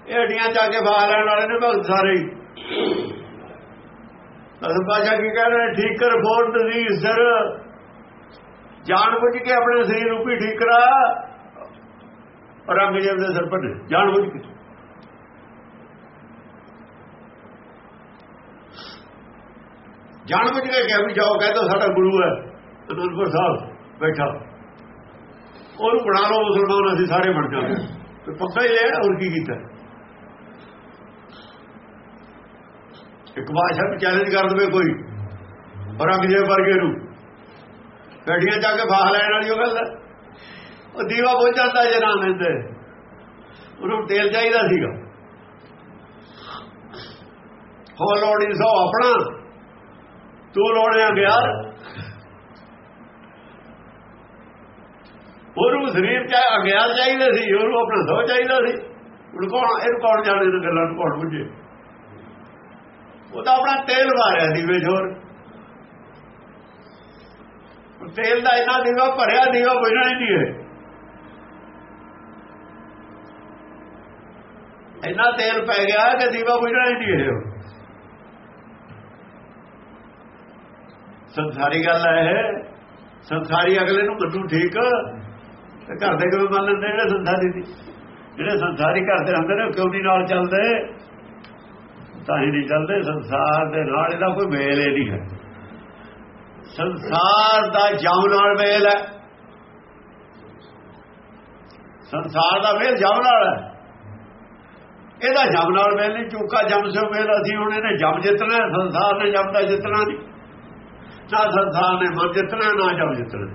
ਇਹ ਅੱਡੀਆਂ ਚੱਕ ਕੇ ਫਾਹ ਲੈਣ ਵਾਲੇ ਨੇ ਭਗਤ ਸਾਰੇ। ਹੀ ਅਸਲ ਬਾਜਾ ਕੀ ਕਹਿ ਰਹੇ ਨੇ, ਠੀਕ ਕਰ ਫੋਰ ਡਿਜ਼ੀਜ਼ ਸਰ। ਜਾਣ ਬੁੱਝ ਕੇ ਆਪਣੇ ਸਰੀਰ ਰੂਪੀ ਠੀਕ ਕਰਾ। ਔਰੰਗਜ਼ੇਬ ਦੇ ਸਿਰ ਪਰ ਜਾਣ ਬੁੱਝ ਕੇ। ਜਾਣ ਬੁੱਝ ਕੇ ਕਿਹਾ ਵੀ ਜਾਓ, ਕਹਿੰਦਾ ਸਾਡਾ ਗੁਰੂ ਹੈ। ਅਨੰਦਪੁਰ ਸਾਹਿਬ ਬੈਠਾ। ਉਹਨੂੰ ਬਣਾ ਲਓ, ਮੁਸਲਮਾਨ, ਅਸੀਂ ਸਾਰੇ ਬਣ ਜਾਵਾਂਗੇ ਤੇ ਪੱਕਾ ਹੀ ਲਿਆ ਹੋਰ ਕੀ ਕੀਤਾ? ਇੱਕ ਬਾਦਸ਼ਾਹ ਨੂੰ ਚੈਲੰਜ ਕਰ ਦਵੇ ਕੋਈ ਔਰੰਗਜ਼ੇਬ ਵਰਗੇ ਨੂੰ। ਗੱਡੀਆਂ ਜਾ ਕੇ ਫਾਹ ਲੈਣ ਵਾਲੀ ਉਹ ਗੱਲ ਹੈ। ਉਹ ਦੀਵਾ ਬੁੱਝ ਜਾਂਦਾ ਜੇ ਨਾ ਲੈਂਦੇ ਉਹਨੂੰ ਤੇਲ ਚਾਹੀਦਾ ਸੀਗਾ। ਹੋ ਲੋੜੀ ਸੋ ਆਪਣਾ। ਤੂੰ ਲੋੜਿਆ ਗਿਆ। ਉਹਨੂੰ ਸਰੀਰ ਚ ਅਗਿਆਨ ਚਾਹੀਦਾ ਸੀ, ਉਹਨੂੰ ਆਪਣਾ ਸੋ ਚਾਹੀਦਾ ਸੀ। ਹੁਣ ਕੌਣ ਇਹਨੂੰ ਕੌਣ ਜਾਣੇ ਇਹਨਾਂ ਗੱਲਾਂ ਨੂੰ ਕੌਣ ਬੁੱਝੇ? ਉਹ ਤਾਂ ਆਪਣਾ ਤੇਲ ਮਾਰਿਆ ਦੀਵੇ ਜੋਰ ਤੇਲ ਦਾ ਇੰਨਾ ਦੀਵਾ ਭਰਿਆ ਦੀਵਾ ਬੁਝਣਾ ਹੀ ਨਹੀਂ ਹੈ। ਇੰਨਾ ਤੇਲ ਪੈ ਗਿਆ ਕਿ ਦੀਵਾ ਬੁਝਣਾ ਹੀ ਨਹੀਂ ਹੈ। ਸੰਸਾਰੀ ਗੱਲ ਹੈ ਇਹ। ਸੰਸਾਰੀ ਅਗਲੇ ਨੂੰ ਕੱਢੂ ਠੀਕ। ਤੇ ਘਰ ਦੇ ਕਿਵੇਂ ਮੰਨ ਲੈਂਦੇ ਜਿਹੜੇ ਸੰਸਾਰੀ ਦੀ? ਜਿਹੜੇ ਸੰਸਾਰੀ ਘਰ ਦੇ ਹੁੰਦੇ ਨੇ ਕਿਉਂ ਨਹੀਂ ਨਾਲ ਚੱਲਦੇ? ਤਾਂ ਹੀ ਨਹੀਂ ਚੱਲਦੇ। ਸੰਸਾਰ ਦੇ ਨਾਲ ਇਹਦਾ ਕੋਈ ਮੇਲ ਹੀ ਨਹੀਂ ਹੈ। ਸੰਸਾਰ ਦਾ ਜਮ ਨਾਲ ਮੇਲ ਹੈ। ਸੰਸਾਰ ਦਾ ਮੇਲ ਜਮ ਨਾਲ ਹੈ। ਇਹਦਾ ਜਮ ਨਾਲ ਮੇਲ ਨਹੀਂ, ਚੂਕਾ ਜਮ ਸੇ ਮੇਲ ਅਸੀਂ ਹੁਣ ਇਹਨੇ ਜਮ ਜਿੱਤਣਾ ਸੰਸਾਰ ਨੇ ਜਮ ਦਾ ਜਿੱਤਣਾ ਨਹੀਂ। ਨਾ ਸੰਸਾਰ ਨੇ ਮਨ ਜਿੱਤਣਾ, ਨਾ ਜਮ ਜਿੱਤਣਾ।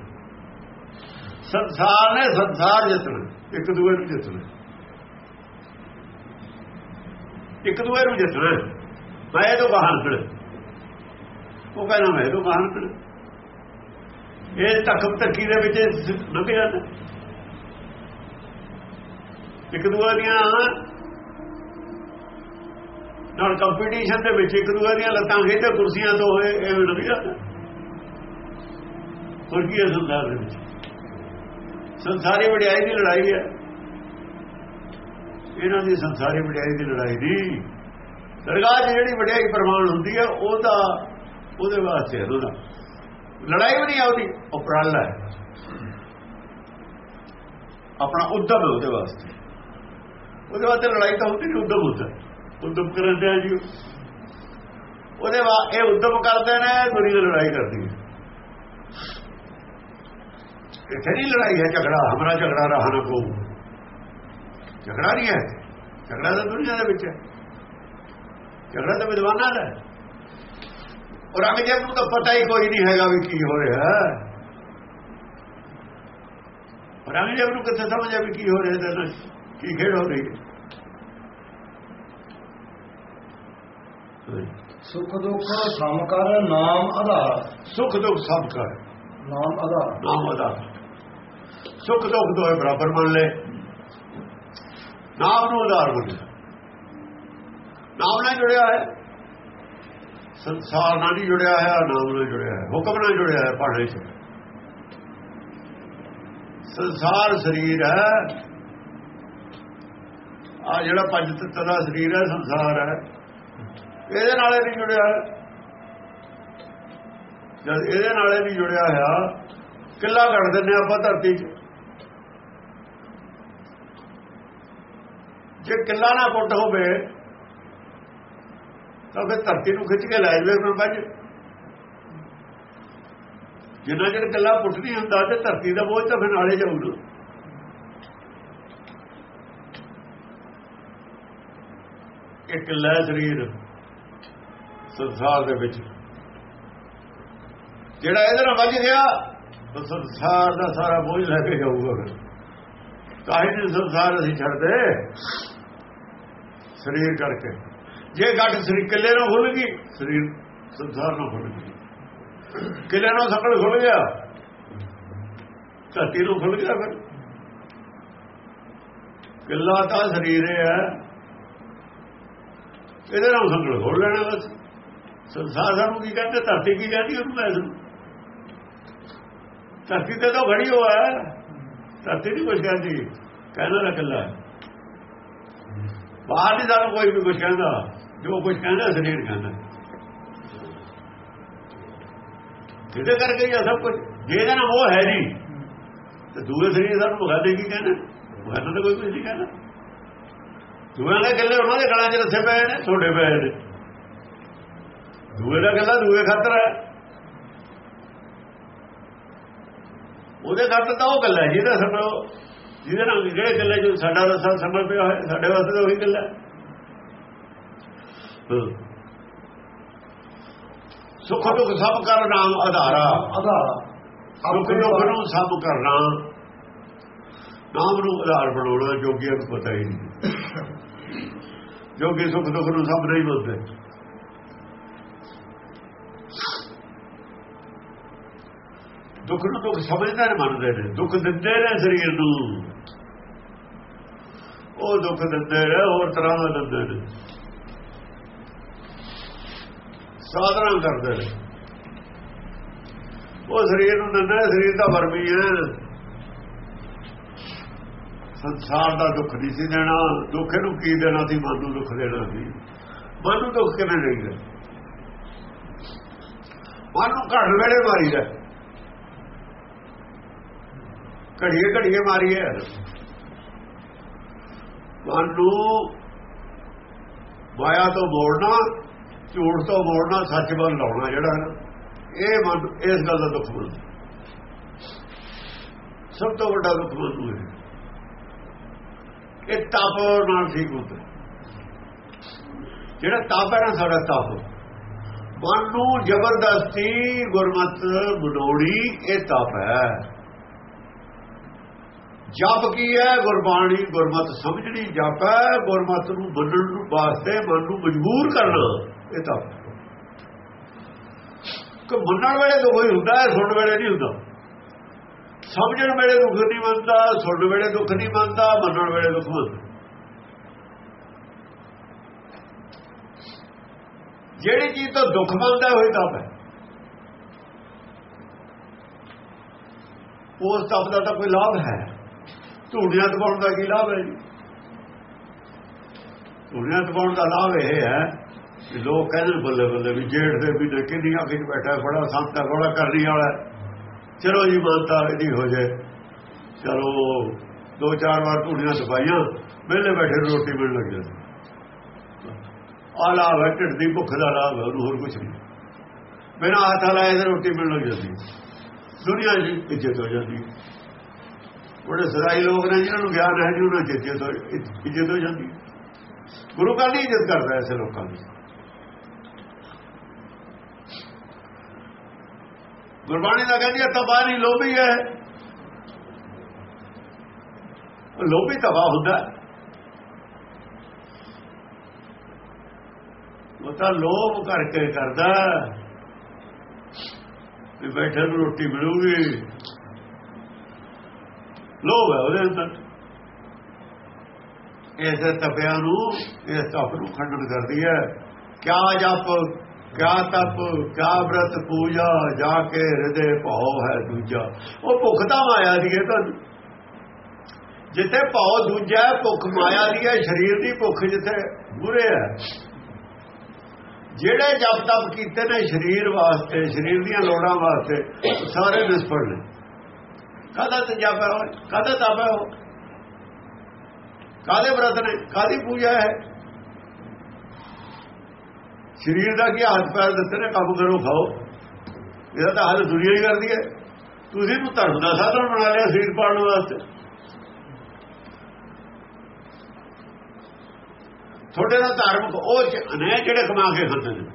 ਸੰਸਾਰ ਨੇ ਸੰਸਾਰ ਜਿੱਤਣਾ, ਇੱਕ ਦੂਏ ਨੂੰ ਜਿੱਤਣਾ। ਇੱਕ ਦੂਏ ਨੂੰ ਜਿੱਤਣਾ। ਮੈਂ ਇਹ ਤੋਂ ਬਾਹਰ ਖੜ ਉਹ ਕਹਿੰਦਾ ਮੈਂ ਇਹ ਤੋਂ ਬਾਹਰ ਖੜ ਇਹ ਤੱਕ ਤੱਕੀ ਦੇ ਵਿੱਚ ਲੁਕ ਜਾਂਦਾ ਇੱਕ ਦੂਏ ਦੀਆਂ ਨਾਲ ਕੰਪੀਟੀਸ਼ਨ ਦੇ ਵਿੱਚ ਇੱਕ ਦੂਏ ਦੀਆਂ ਲੱਤਾਂ ਖਿੱਚਦੇ ਕੁਰਸੀਆਂ ਤੋਂ ਹੋਏ ਇਹ ਲੁਕ ਜਾਂਦਾ ਹੋਰ ਕੀ ਹੈ ਸੰਸਾਰ ਦੇ ਵਿੱਚ। ਸੰਸਾਰੀ ਵਡਿਆਈ ਦੀ ਲੜਾਈ ਹੈ। ਇਹਨਾਂ ਦੀ ਸੰਸਾਰੀ ਵਡਿਆਈ ਦੀ ਲੜਾਈ ਨਹੀਂ। ਦਰਗਾਹ 'ਚ ਜਿਹੜੀ ਵਡਿਆਈ ਪ੍ਰਮਾਣ ਹੁੰਦੀ ਹੈ, ਉਹ ਤਾਂ ਉਹਦੇ ਵਾਸਤੇ ਹੈ ਉਹਦਾ ਲੜਾਈ ਵੀ ਨਹੀਂ ਆਉਂਦੀ ਉਪਰਾਲਾ ਹੈ। ਆਪਣਾ ਉਦਮ ਹੈ ਉਹਦੇ ਵਾਸਤੇ। ਉਹਦੇ ਵਾਸਤੇ ਲੜਾਈ ਤਾਂ ਹੁੰਦੀ ਨਹੀਂ, ਉਦਮ ਹੁੰਦਾ। ਉਦਮ ਕਰਦੇ ਆ ਜੀ। ਉਹਦੇ ਵਾ, ਇਹ ਉਦਮ ਕਰਦੇ ਨੇ, ਦੁਨੀਆ ਲੜਾਈ ਕਰਦੀ ਹੈ। ਇੱਥੇ ਨਹੀਂ ਲੜਾਈ ਹੈ ਝਗੜਾ ਹਮਰਾ ਝਗੜਾ ਰਹਾ ਨਾ ਕੋ ਝਗੜਾ ਨਹੀਂ ਹੈ। ਝਗੜਾ ਤਾਂ ਦੁਨੀਆ ਦੇ ਵਿੱਚ ਹੈ। ਝਗੜਾ ਤਾਂ ਵਿਦਵਾਨਾਂ ਦਾ ਹੈ। ਔਰੰਗਜ਼ੇਬ ਨੂੰ ਤਾਂ ਪਤਾ ਹੀ ਕੋਈ ਨਹੀਂ ਹੈਗਾ ਵੀ ਕੀ ਹੋ ਰਿਹਾ ਹੈ। ਔਰੰਗਜ਼ੇਬ ਨੂੰ ਕਿੱਥੇ ਸਮਝ ਆ ਵੀ ਕੀ ਹੋ ਰਿਹਾ ਤੇ ਕੀ ਖੇਡ ਹੋ ਰਹੀ ਹੈ? ਸੁਖ ਦੁੱਖ ਸਮ ਨਾਮ ਆਧਾਰ। ਸੁਖ ਦੁੱਖ ਸਭ ਕਰ ਨਾਮ ਆਧਾਰ। ਨਾਮ ਅਦਾ ਸੁੱਖ ਦੁੱਖ ਦੋਏ ਬਰਾਬਰ ਮੰਨ ਲੈ ਨਾਮ ਨੂੰ ਆਧਾਰ ਮੰਨ ਲੈ ਨਾਮ ਨਾਲ ਜੁੜਿਆ ਹੈ। ਸੰਸਾਰ ਨਾਲ ਨਹੀਂ ਜੁੜਿਆ ਹੈ, ਨਾਮ ਨਾਲ ਜੁੜਿਆ ਹੈ। ਹੁਕਮ ਨਾਲ ਜੁੜਿਆ ਹੈ ਪਾੜੇ ਚ। ਸੰਸਾਰ ਸਰੀਰ ਹੈ। ਆ ਜਿਹੜਾ ਪੰਜ ਤੱਤ ਦਾ ਸਰੀਰ ਹੈ, ਸੰਸਾਰ ਹੈ। ਇਹਦੇ ਨਾਲੇ ਨਹੀਂ ਜੁੜਿਆ ਜਦ ਇਹਦੇ ਨਾਲੇ ਨਹੀਂ ਜੁੜਿਆ ਹੋਇਆ, ਕਿੱਲਾ ਘੜ ਦਿੰਨੇ ਆਪਾਂ ਧਰਤੀ 'ਚ। ਜੇ ਕਿੱਲਾ ਨਾ ਪੁੱਟ ਹੋਵੇ, ਤਾਂ ਫਿਰ ਧਰਤੀ ਨੂੰ ਖਿੱਚ ਕੇ ਲੈ ਜਾਵੇ ਫਿਰ ਵੱਜ ਜਿੰਨਾ ਚਿਰ ਕਿੱਲਾ ਪੁੱਟ ਨਹੀਂ ਹੁੰਦਾ ਤੇ ਧਰਤੀ ਦਾ ਬੋਝ ਤਾਂ ਫਿਰ ਨਾਲੇ ਜਾਊਗਾ। ਇੱਕ ਲੈ ਸਰੀਰ, ਸੰਸਾਰ ਦੇ ਵਿੱਚ। ਜਿਹੜਾ ਇਹਦੇ ਨਾਲ ਵੱਜ ਗਿਆ, ਉਹ ਸੰਸਾਰ ਦਾ ਸਾਰਾ ਬੋਝ ਲੈ ਕੇ ਜਾਊਗਾ ਫਿਰ। ਕਾਹੇ ਨਹੀਂ ਸੰਸਾਰ ਅਸੀਂ ਛੱਡਦੇ। ਸਰੀਰ ਕਰਕੇ। ਜੇ ਗੱਠ ਸਰੀਰ ਕਿੱਲੇ ਨੂੰ ਖੁੱਲ ਗਈ, ਸਰੀਰ ਸੰਸਾਰ ਨੂੰ ਖੁੱਲ ਗਈ। ਕਿੱਲੇ ਨੂੰ ਸਕਲ ਖੁੱਲ ਗਿਆ, ਧਰਤੀ ਨੂੰ ਖੁੱਲ ਗਿਆ ਫਿਰ। ਕਿੱਲਾ ਤਾਂ ਸਰੀਰ ਹੈ ਇਹਦੇ ਨਾਲ ਸਕਲ ਖੋਲ ਲੈਣਾ ਬਸ। ਸੰਸਾਰ ਸਾਨੂੰ ਕੀ ਕਹਿੰਦੇ? ਧਰਤੀ ਕੀ ਕਹਿੰਦੀ ਉਹਨੂੰ ਮੈਂ ਧਰਤੀ ਤੇ ਤਾਂ ਘੜੀ ਹੋਆ ਹੈ। ਧਰਤੀ ਨਹੀਂ ਕੁਝ ਕਹਿੰਦੀ। ਕਹਿਣਾ ਨਾ ਕੱਲਾ ਬਾਹਰ ਦੀ ਸਾਨੂੰ ਕੋਈ ਵੀ ਕੁਝ ਕਹਿੰਦਾ, ਜੋ ਕੁਝ ਕਹਿੰਦਾ, ਸਰੀਰ ਕਹਿੰਦਾ। ਜਿਹਦੇ ਕਰਕੇ ਇਹ ਸਭ ਕੁਝ ਜਿਹਦਾ ਨਾ ਉਹ ਹੈ ਜੀ, ਤੇ ਦੂਏ ਸਰੀਰ ਸਾਨੂੰ ਬਗਾਦੇ ਕੀ ਕਹਿੰਦੇ? ਬਗਾਦੇ ਤਾਂ ਕੋਈ ਕੁਝ ਨਹੀਂ ਕਹਿੰਦਾ। ਦੂਆਂ ਦੇ ਗੱਲੇ ਉਹਨਾਂ ਦੇ ਗਲਾਂ 'ਚ ਰੱਸੇ ਪਏ ਨੇ ਛੋਟੇ ਪਏ ਨੇ। ਦੂਏ ਦਾ ਗੱਲਾਂ ਦੂਏ ਖਾਤਰ ਹੈ। ਉਹਦੇ ਖਾਤਰ ਤਾਂ ਉਹ ਗੱਲ ਹੈ, ਜਿਹਦਾ ਸਾਨੂੰ ਜਿਹਦੇ ਨਾਲ ਜਿਹੜੇ ਗੱਲੇ ਜੋ ਸਾਡਾ ਰਸਾ ਸਮਝ ਪਿਆ ਹੋਇਆ ਸਾਡੇ ਵਾਸਤੇ ਉਹੀ ਗੱਲ। ਹੈ। ਸੁਖ ਦੁੱਖ ਸਭ ਕਰ ਨਾਮ ਆਧਾਰਾ। ਆਧਾਰ। ਸੁਖ ਦੁੱਖ ਨੂੰ ਸਭ ਕਰਨਾ ਨਾਮ ਨੂੰ ਆਧਾਰ ਬਣਾਉਣਾ ਜੋਗੀਆਂ ਨੂੰ ਪਤਾ ਹੀ ਨਹੀਂ। ਜੋਗੀ ਸੁਖ ਦੁੱਖ ਨੂੰ ਸਭ ਨਹੀਂ ਬੋਲਦੇ ਦੁੱਖ ਨੂੰ ਦੁੱਖ ਸਮਝਦੇ ਨੇ ਮੰਨਦੇ ਨੇ। ਦੁੱਖ ਦਿੰਦੇ ਨੇ ਸਰੀਰ ਨੂੰ। ਉਹ ਦੁੱਖ ਦਿੰਦੇ ਨੇ ਹੋਰ ਤਰ੍ਹਾਂ ਦਾ ਦਿੰਦੇ ਨੇ ਸਾਧਨਾ ਕਰਦੇ ਨੇ ਉਹ ਸਰੀਰ ਨੂੰ ਦਿੰਦਾ ਸਰੀਰ ਦਾ ਵਰਮੀ ਹੈ। ਸੰਸਾਰ ਦਾ ਦੁੱਖ ਨਹੀਂ ਸੀ ਦੇਣਾ, ਦੁੱਖ ਨੂੰ ਕੀ ਦੇਣਾ ਸੀ? ਮਨ ਨੂੰ ਦੁੱਖ ਦੇਣਾ ਸੀ। ਮਨ ਨੂੰ ਦੁੱਖ ਕਿਵੇਂ ਦੇਈਦਾ ਮਨ ਨੂੰ ਘੜ ਵੇੜੇ ਮਾਰੀਦਾ ਘੜੀਏ ਘੜੀਏ ਮਾਰੀਏ। ਮਨ ਨੂੰ ਮਾਇਆ ਤੋਂ ਮੋੜਨਾ, ਝੂਠ ਤੋਂ ਮੋੜਨਾ, ਸੱਚ ਵੱਲ ਲਾਉਣਾ ਜਿਹੜਾ ਹੈ ਇਹ ਮਨ ਇਸ ਗੱਲ ਦਾ ਦੁੱਖ ਮੰਨਦਾ। ਸਭ ਤੋਂ ਵੱਡਾ ਦੁੱਖ ਮੰਨੂ ਹੈ ਇਹ ਤਪ ਨਾਲ ਠੀਕ ਹੁੰਦਾ। ਜਿਹੜਾ ਤਪ ਹੈ ਨਾ, ਸਾਡਾ ਤਪ। ਮਨ ਨੂੰ ਜ਼ਬਰਦਸਤੀ ਗੁਰਮਤ ਬਣਾਉਣੀ ਇਹ ਤਪ ਹੈ। ਜਪ ਕੀ ਹੈ? ਗੁਰਬਾਣੀ, ਗੁਰਮਤ ਸਮਝਣੀ, ਜਪ ਹੈ। ਗੁਰਮਤ ਨੂੰ ਮੰਨਣ ਨੂੰ ਵਾਸਤੇ ਮਨ ਨੂੰ ਮਜਬੂਰ ਕਰਨਾ। ਇਹ ਤਾਂ ਕਿ ਮੰਨਣ ਵੇਲੇ ਦੁੱਖ ਹੀ ਹੁੰਦਾ ਹੈ ਸੁਣਨ ਵੇਲੇ ਨਹੀਂ ਹੁੰਦਾ। ਸਮਝਣ ਵੇਲੇ ਦੁੱਖ ਨਹੀਂ ਮੰਨਦਾ, ਸੁਣਨ ਵੇਲੇ ਦੁੱਖ ਨਹੀਂ ਮੰਨਦਾ, ਮੰਨਣ ਵੇਲੇ ਦੁੱਖ ਮੰਨਦਾ। ਜਿਹੜੀ ਚੀਜ਼ ਤੋਂ ਦੁੱਖ ਮੰਨਦਾ ਹੋਈ ਤਾਂ ਹੈ। ਉਸ ਤਪ ਦਾ ਤਾਂ ਕੋਈ ਲਾਭ ਹੈ। ਧੂੜੀਆਂ ਦਬਾਉਣ ਦਾ ਕੀ ਲਾਭ ਹੈ ਜੀ? ਧੂੜੀਆਂ ਦਬਾਉਣ ਦਾ ਲਾਭ ਇਹ ਹੈ ਕਿ ਲੋਕ ਕਹਿੰਦੇ ਬੱਲੇ ਬੱਲੇ ਵੀ ਜੇੜ ਦੇ ਵੀ ਕਿੰਨੀ ਅੱਗੇ ਬੈਠਾ ਬੜਾ ਸੰਤ ਹੈ, ਬੜਾ ਕਰਨੀ ਵਾਲਾ ਚਲੋ ਜੀ, ਮਾਨਤਾ ਇਹਦੀ ਹੋ ਜਾਏ ਚਲੋ, ਦੋ ਚਾਰ ਵਾਰ ਧੂੜੀਆਂ ਦਬਾਈਆਂ ਵਿਹਲੇ ਬੈਠੇ ਰੋਟੀ ਮਿਲਣ ਲੱਗ ਜਾਂਦੀ। ਆ ਲਾਭ ਹੈ, ਢਿੱਡ ਦੀ ਭੁੱਖ ਦਾ ਲਾਭ ਹੈ ਹੋਰ ਕੁਝ ਨਹੀਂ। ਬਿਨਾਂ ਹੱਥ ਲਾਏ ਤੇ ਰੋਟੀ ਮਿਲਣ ਲੱਗ ਜਾਂਦੀ ਦੁਨੀਆ ਦੀ ਇੱਜ਼ਤ ਹੋ ਜਾਂਦੀ ਬੜੇ ਸਦਾਈ ਲੋਕ ਨੇ ਜਿਹਨਾਂ ਨੂੰ ਗਿਆਨ ਹੈ ਜੀ, ਉਹਨਾਂ ਚ ਇੱਜ਼ਤ ਹੋ ਇੱਜ਼ਤ ਹੋ ਜਾਂਦੀ। ਗੁਰੂ ਘਰ ਦੀ ਇੱਜ਼ਤ ਕਰਦਾ ਐਸੇ ਲੋਕਾਂ ਦੀ। ਗੁਰਬਾਣੀ ਦਾ ਕਹਿੰਦੀ ਹੈ, ਤਬਾਹ ਨਹੀਂ ਲੋਭੀ ਹੈ। ਲੋਭੀ ਤਬਾਹ ਹੁੰਦਾ ਉਹ ਤਾਂ ਲੋਭ ਕਰਕੇ ਕਰਦਾ ਵੀ ਬੈਠੇ ਨੂੰ ਰੋਟੀ ਮਿਲੂਗੀ। ਲੋਭ ਹੈ ਉਹਦੇ ਅੰਦਰ। ਇਸ ਤਪਿਆ ਨੂੰ, ਇਸ ਤਪ ਨੂੰ ਖੰਡਨ ਕਰਦੀ ਹੈ। ਕਿਆ ਜਪ, ਕਿਆ ਤਪ, ਕਿਆ ਵਰਤ ਪੂਜਾ, ਜਾ ਕੇ ਹਿਰਦੇ ਭਾਉ ਹੈ ਦੂਜਾ। ਉਹ ਭੁੱਖ ਤਾਂ ਮਾਇਆ ਦੀ ਹੈ ਤਾਂ ਜਿੱਥੇ ਭਾਉ ਦੂਜਾ ਭੁੱਖ ਮਾਇਆ ਦੀ ਹੈ, ਸਰੀਰ ਦੀ ਭੁੱਖ ਜਿੱਥੇ ਬੁਰੇ ਹੈ। ਜਿਹੜੇ ਜਪ ਤਪ ਕੀਤੇ ਨੇ ਸਰੀਰ ਵਾਸਤੇ, ਸਰੀਰ ਦੀਆਂ ਲੋੜਾਂ ਵਾਸਤੇ ਸਾਰੇ ਨਿਸਫਲ ਨੇ। ਕਾਹਦਾ ਤੇ ਜਪ ਕਾਹਦਾ ਤਪ ਹੈ ਕਾਹਦੇ ਬ੍ਰਤ ਨੇ? ਕਾਹਦੀ ਪੂਜਾ ਹੈ? ਸਰੀਰ ਦਾ ਕੀ ਹੱਥ ਪੈਰ ਦੱਸੇ ਨੇ? ਕੰਮ ਕਰੋ, ਖਾਓ। ਇਹਦਾ ਤਾਂ ਹੱਲ ਦੁਨੀਆ ਹੀ ਕਰਦੀ ਹੈ। ਤੁਸੀਂ ਨੂੰ ਧਰਮ ਦਾ ਸਾਧਨ ਬਣਾ ਲਿਆ ਸਰੀਰ ਪਾਲਣ ਵਾਸਤੇ। ਤੁਹਾਡੇ ਦਾ ਧਾਰਮਿਕ ਉਹ ਚ- ਨੇ ਜਿਹੜੇ ਕਮਾ ਕੇ ਖਾਂਦੇ ਨੇ।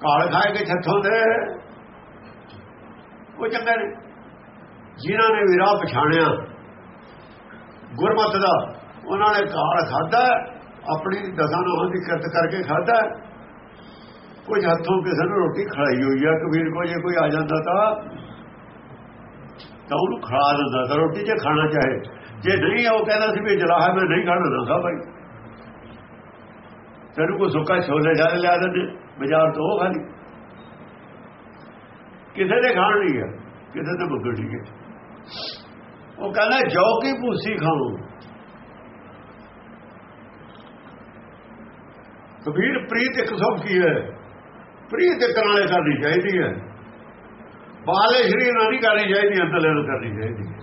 ਕਾਲ ਖਾਏ ਕੇ ਛੱਥੋਂ ਦੇ। ਉਹ ਚੰਗੇ ਨੇ ਜਿਨ੍ਹਾਂ ਨੇ ਵੀ ਰਾਹ ਪਛਾਣਿਆ, ਗੁਰਮਤ ਦਾ, ਉਹਨਾਂ ਨੇ ਕਾਲ ਖਾਦਾ ਆਪਣੀ ਦਸਾਂ ਨੋਹਾਂ ਦੀ ਕਿਰਤ ਕਰਕੇ ਖਾਦਾ ਕੁਝ ਹੱਥੋਂ ਕਿਸੇ ਨੂੰ ਰੋਟੀ ਖੜਾਈ ਹੋਈ ਆ ਕਬੀਰ ਕੋ ਜੇ ਕੋਈ ਆ ਜਾਂਦਾ ਤਾਂ ਤਾਂ ਉਹਨੂੰ ਖਾ ਦਿੰਦਾ ਤਾਂ ਰੋਟੀ ਜੇ ਖਾਣਾ ਚਾਹੇ। ਜੇ ਨਹੀਂ, ਉਹ ਕਹਿੰਦਾ ਸੀ ਵੀ ਜਲਾਹ ਮੈਂ ਨਹੀਂ ਖਾਣਾ ਨਾ ਭਾਈ। ਤੈਨੂੰ ਕੋ ਸੁੱਕਾ ਛੋਲੇ ਛਾਲੇ ਲਿਆ ਦਿੰਦੇ, ਬਾਜ਼ਾਰ ਤੋਂ ਉਹ ਖਾਲੀ। ਕਿਸੇ ਦੇ ਖਾਣ ਨਹੀਂ ਹੈ, ਕਿਸੇ ਦੇ ਬੁੱਧ ਠੀਕ ਹੈ। ਉਹ ਕਹਿੰਦਾ ਜੋ ਕੀ ਭੂਸੀ ਖਾਓ ਕਬੀਰ, ਪ੍ਰੀਤ ਇੱਕ ਸਭ ਕੀ ਹੈ? ਪ੍ਰੀਤ ਇੱਕ ਨਾਲੇ ਕਰਨੀ ਚਾਹੀਦੀ ਹੈ। ਬਾਹਲੇ ਸ਼ਰੀਰ ਨਾਲ ਨਹੀਂ ਕਰਨੀ ਚਾਹੀਦੀ ਅੰਦਰਲੇ ਨਾਲ ਕਰਨੀ ਚਾਹੀਦੀ ਹੈ।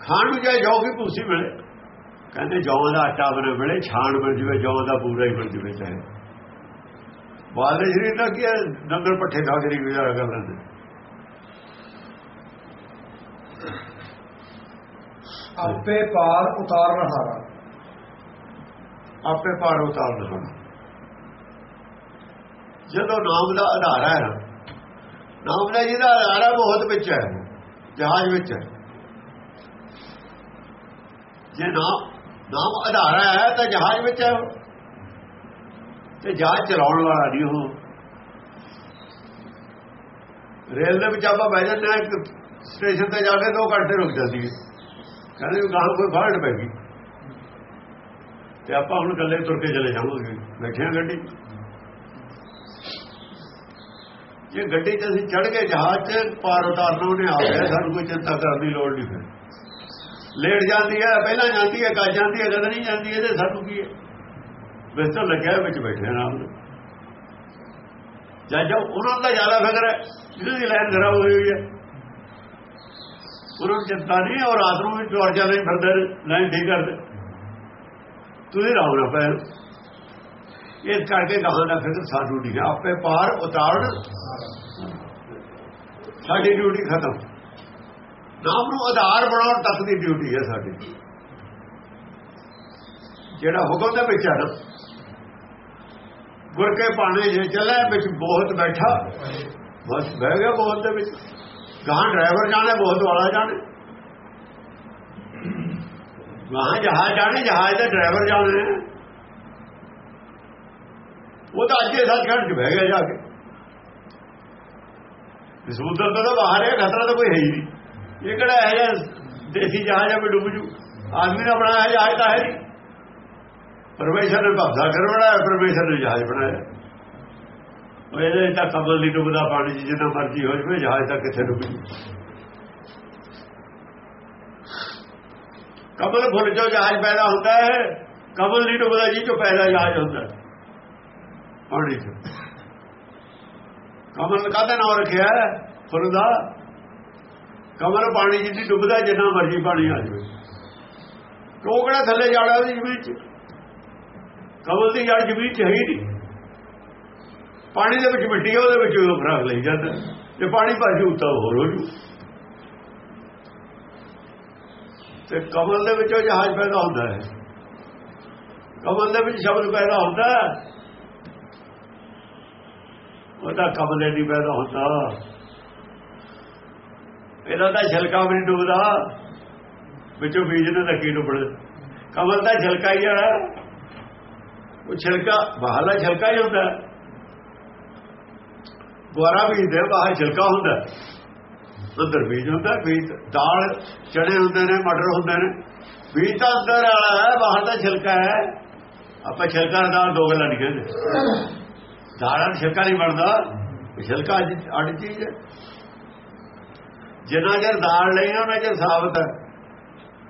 ਖਾਣ ਨੂੰ ਜਾਏ ਜੋ ਕੀ ਭੂਸੀ ਮਿਲੇ। ਕਹਿੰਦੇ ਜੌਂ ਦਾ ਆਟਾ ਬਣੇ ਮਿਲੇ ਛਾਣ ਮਿਲ ਜਵੇ ਜੌਂ ਦਾ ਪੂਰਾ ਹੀ ਮਿਲ ਜਵੇ ਚਾਹੇ। ਬਾਹਲੇ ਸ਼ਰੀਰ ਦਾ ਕੀ ਡੰਗਰ ਪੱਠੇ ਖਾ ਕੇ ਗੁਜ਼ਾਰਾ ਕਰ ਲੈਂਦੇ। ਆਪੇ ਪਾਰ ਉਤਾਰਨ ਹਾਰਾ। ਆਪੇ ਪਾਰ ਉਤਾਰਨ ਹੋਣਾ ਜਦੋਂ ਨਾਮ ਦਾ ਆਧਾਰ ਹੈ ਨਾ, ਨਾਮ ਦਾ ਜਿਹਦਾ ਆਧਾਰ ਹੈ ਬਹੁਤ ਵਿੱਚ ਹੈ ਜਹਾਜ਼ ਵਿੱਚ ਹੈ। ਜੇ ਨਾਮ ਨਾਮ ਆਧਾਰ ਹੈ ਤਾਂ ਜਹਾਜ਼ ਵਿੱਚ ਹੈ ਤੇ ਜਹਾਜ਼ ਚਲਾਉਣ ਵਾਲਾ ਨਹੀਂ ਉਹ। ਰੇਲ ਦੇ ਵਿੱਚ ਆਪਾਂ ਬਹਿ ਜਾਂਦੇ ਹਾਂ ਸਟੇਸ਼ਨ ਤੇ ਜਾ ਕੇ 2 ਘੰਟੇ ਰੁਕ ਜਾਂਦੀ ਹੈ ਕਹਿੰਦੇ ਵੀ ਕੋਈ ਫਾਲਟ ਪੈ ਗਈ। ਤੇ ਆਪਾਂ ਹੁਣ ਇਕੱਲੇ ਤੁਰ ਕੇ ਚਲੇ ਜਾਵਾਂਗੇ। ਬੈਠੇ ਹਾਂ ਗੱਡੀ। ਜੇ ਗੱਡੀ 'ਚ ਅਸੀਂ ਚੜ ਗਏ ਜਹਾਜ਼ 'ਚ ਪਾਰ ਉਤਾਰਨਾ, ਉਹਨੇ ਆ ਗਿਆ ਸਾਨੂੰ ਕੋਈ ਚਿੰਤਾ ਕਰਨ ਦੀ ਲੋੜ ਨਹੀਂ ਫਿਰ। ਲੇਟ ਜਾਂਦੀ ਹੈ, ਪਹਿਲਾਂ ਜਾਂਦੀ ਹੈ ਕੱਜ ਜਾਂਦੀ ਹੈ ਕਦ ਨਹੀਂ ਜਾਂਦੀ, ਇਹਦੇ ਸਾਨੂੰ ਕੀ ਹੈ? ਬਿਸਤਰ ਲੱਗਿਆ ਵਿੱਚ ਬੈਠੇ ਆਰਾਮ ਨਾਲ। ਜਾਂ ਜੋ ਉਹਨਾਂ ਦਾ ਜ਼ਿਆਦਾ ਫਿਕਰ ਹੈ, ਜਿਹਨਾਂ ਦੀ ਲਾਈਨ ਖਰਾਬ ਹੋਈ ਹੋਈ ਹੈ। ਉਹਨਾਂ ਨੂੰ ਚਿੰਤਾ ਨਹੀਂ ਔਰ ਰਾਤ ਨੂੰ ਵੀ ਤੁਰ ਜਾਂਦੇ ਫਿਰਦੇ ਲਾਈਨ ਠੀਕ ਕਰਦੇ। ਤੁਸੀਂ ਰਾਮ ਨਾ ਪੈ ਇਸ ਕਰਕੇ ਕਹਾਂ ਦਾ ਫਿਕਰ ਸਾਨੂੰ ਨਹੀਂ ਹੈ। ਆਪੇ ਪਾਰ ਉਤਾਰਨ ਸਾਡੀ ਡਿਊਟੀ ਖਤਮ। ਨਾਮ ਨੂੰ ਆਧਾਰ ਬਣਾਉਣ ਤੱਕ ਦੀ ਡਿਊਟੀ ਹੈ ਸਾਡੀ। ਜਿਹੜਾ ਹੁਕਮ ਦੇ ਵਿੱਚ ਹੈ ਨਾ। ਗੁਰ ਕੇ ਪਾਣੇ ਜੇ ਚੱਲੇ, ਵਿੱਚ ਬਹੁਤ ਬੈਠਾ। ਬਸ ਬਹਿ ਗਿਆ ਬਹੁਤ ਦੇ ਵਿੱਚ। ਗਾਂ ਡਰਾਈਵਰ ਜਾਣੇ, ਬਹੁਤ ਵਾਲਾ ਜਾਣੇ। ਵਹਾਂ ਜਹਾਜ਼ ਜਾਣੇ, ਜਹਾਜ਼ ਦਾ ਡਰਾਈਵਰ ਜਾਣੇ। ਉਹ ਤਾਂ ਅੱਜੇ ਸੱਚਖੰਡ ਚ ਬਹਿ ਗਿਆ ਜਾ ਕੇ। ਸਮੁੰਦਰ ਤਾਂ ਬਾਹਰ ਹੈ, ਖਤਰਾ ਤਾਂ ਕੋਈ ਹੈ ਹੀ ਨਹੀਂ। ਇਹ ਕਿਹੜਾ ਹੈ ਦੇਸੀ ਜਹਾਜ਼ ਆ ਵੀ ਡੁੱਬ ਜੂ ਆਦਮੀ ਨੇ ਬਣਾਇਆ ਜਹਾਜ਼ ਤਾਂ ਹੈ ਨਹੀਂ ਪਰਮੇਸ਼ਰ ਨੇ ਭਵਦਾ ਕਰ ਬਣਾਇਆ ਪਰਮੇਸ਼ਰ ਨੇ ਜਹਾਜ਼ ਬਣਾਇਆ ਉਹ ਇਹਦੇ ਤਾਂ ਕਬਲ ਨਹੀਂ ਡੁੱਬਦਾ ਪਾਣੀ 'ਚ ਜਿੰਨਾ ਮਰਜ਼ੀ ਹੋ ਜਵੇ ਜਹਾਜ਼ ਤਾਂ ਕਿੱਥੇ ਡੁੱਬ ਜੂ ਕਬਲ ਫੁੱਲ ਚੋਂ ਜਹਾਜ਼ ਪੈਦਾ ਹੁੰਦਾ ਹੈ ਕਬਲ ਨਹੀਂ ਡੁੱਬਦਾ ਜੀ ਚੋਂ ਪੈਦਾ ਜਹਾਜ਼ ਹੁੰਦਾ ਹੈ ਪਾਣੀ 'ਚ ਕਮਲ ਕਾਹਦਾ ਨਾਮ ਰੱਖਿਆ ਹੈ? ਫੁੱਲ ਦਾ ਕਮਲ ਪਾਣੀ ਜਿੱਦੀ ਡੁੱਬਦਾ ਜਿੰਨਾ ਮਰਜ਼ੀ ਪਾਣੀ ਆ ਜਾਵੇ। ਉਹ ਕਿਹੜਾ ਥੱਲੇ ਜਾੜਾ ਉਹਦੀ ਜ਼ਮੀਨ 'ਚ? ਕਮਲ ਦੀ ਜੜ ਜ਼ਮੀਨ 'ਚ ਹੈ ਹੀ ਨਹੀਂ। ਪਾਣੀ ਦੇ ਵਿੱਚ ਮਿੱਟੀ ਹੈ ਉਹਦੇ ਵਿੱਚ ਉਹ ਫਰਾਗ ਲਈ ਜਾਂਦਾ। ਤੇ ਪਾਣੀ ਭਰ ਜੂ ਤਾਂ ਹੋਰ ਹੋ ਜੂ। ਤੇ ਕਮਲ ਦੇ ਵਿੱਚ ਉਹ ਜਹਾਜ਼ ਪੈਦਾ ਹੁੰਦਾ ਹੈ। ਕਮਲ ਦੇ ਵਿੱਚ ਸ਼ਬਦ ਪੈਦਾ ਹੁੰਦਾ ਹੈ। ਉਹਦਾ ਕਮਲ ਨਹੀਂ ਪੈਦਾ ਹੁੰਦਾ। ਇਹਦਾ ਤਾਂ ਛਲਕਾ ਵੀ ਨਹੀਂ ਡੁੱਬਦਾ। ਵਿੱਚੋਂ ਬੀਜ ਨੇ ਲੱਗੀ ਡੁੱਬਣ। ਕਮਲ ਤਾਂ ਛਲਕਾ ਹੀ ਆ। ਉਹ ਛਲਕਾ ਬਾਹਲਾ ਛਲਕਾ ਹੀ ਹੁੰਦਾ। ਦੁਆਰਾ ਬੀਜ ਦੇ ਬਾਹਰ ਛਲਕਾ ਹੁੰਦਾ। ਅੰਦਰ ਬੀਜ ਹੁੰਦਾ, ਬੀਜ ਦਾਲ ਚੜੇ ਹੁੰਦੇ ਨੇ, ਮਟਰ ਹੁੰਦੇ ਨੇ। ਬੀਜ ਤਾਂ ਅੰਦਰ ਵਾਲਾ ਹੈ, ਬਾਹਰ ਦਾ ਛਲਕਾ ਹੈ। ਆਪਾਂ ਛਲਕਾ ਨਾਲ ਦੋ ਗੱਲਾਂ ਨਹੀਂ ਕਹਿੰਦੇ। ਦਾਲਾਂ ਦਾ ਛਲਕਾ ਨਹੀਂ ਬਣਦਾ। ਛਲਕਾ ਅੱਡ ਚੀਜ਼ ਹੈ। ਜਿੰਨਾ ਚਿਰ ਦਾਲ ਲਈ ਉਹਨਾਂ ਚਿਰ ਸਾਬਤ ਹੈ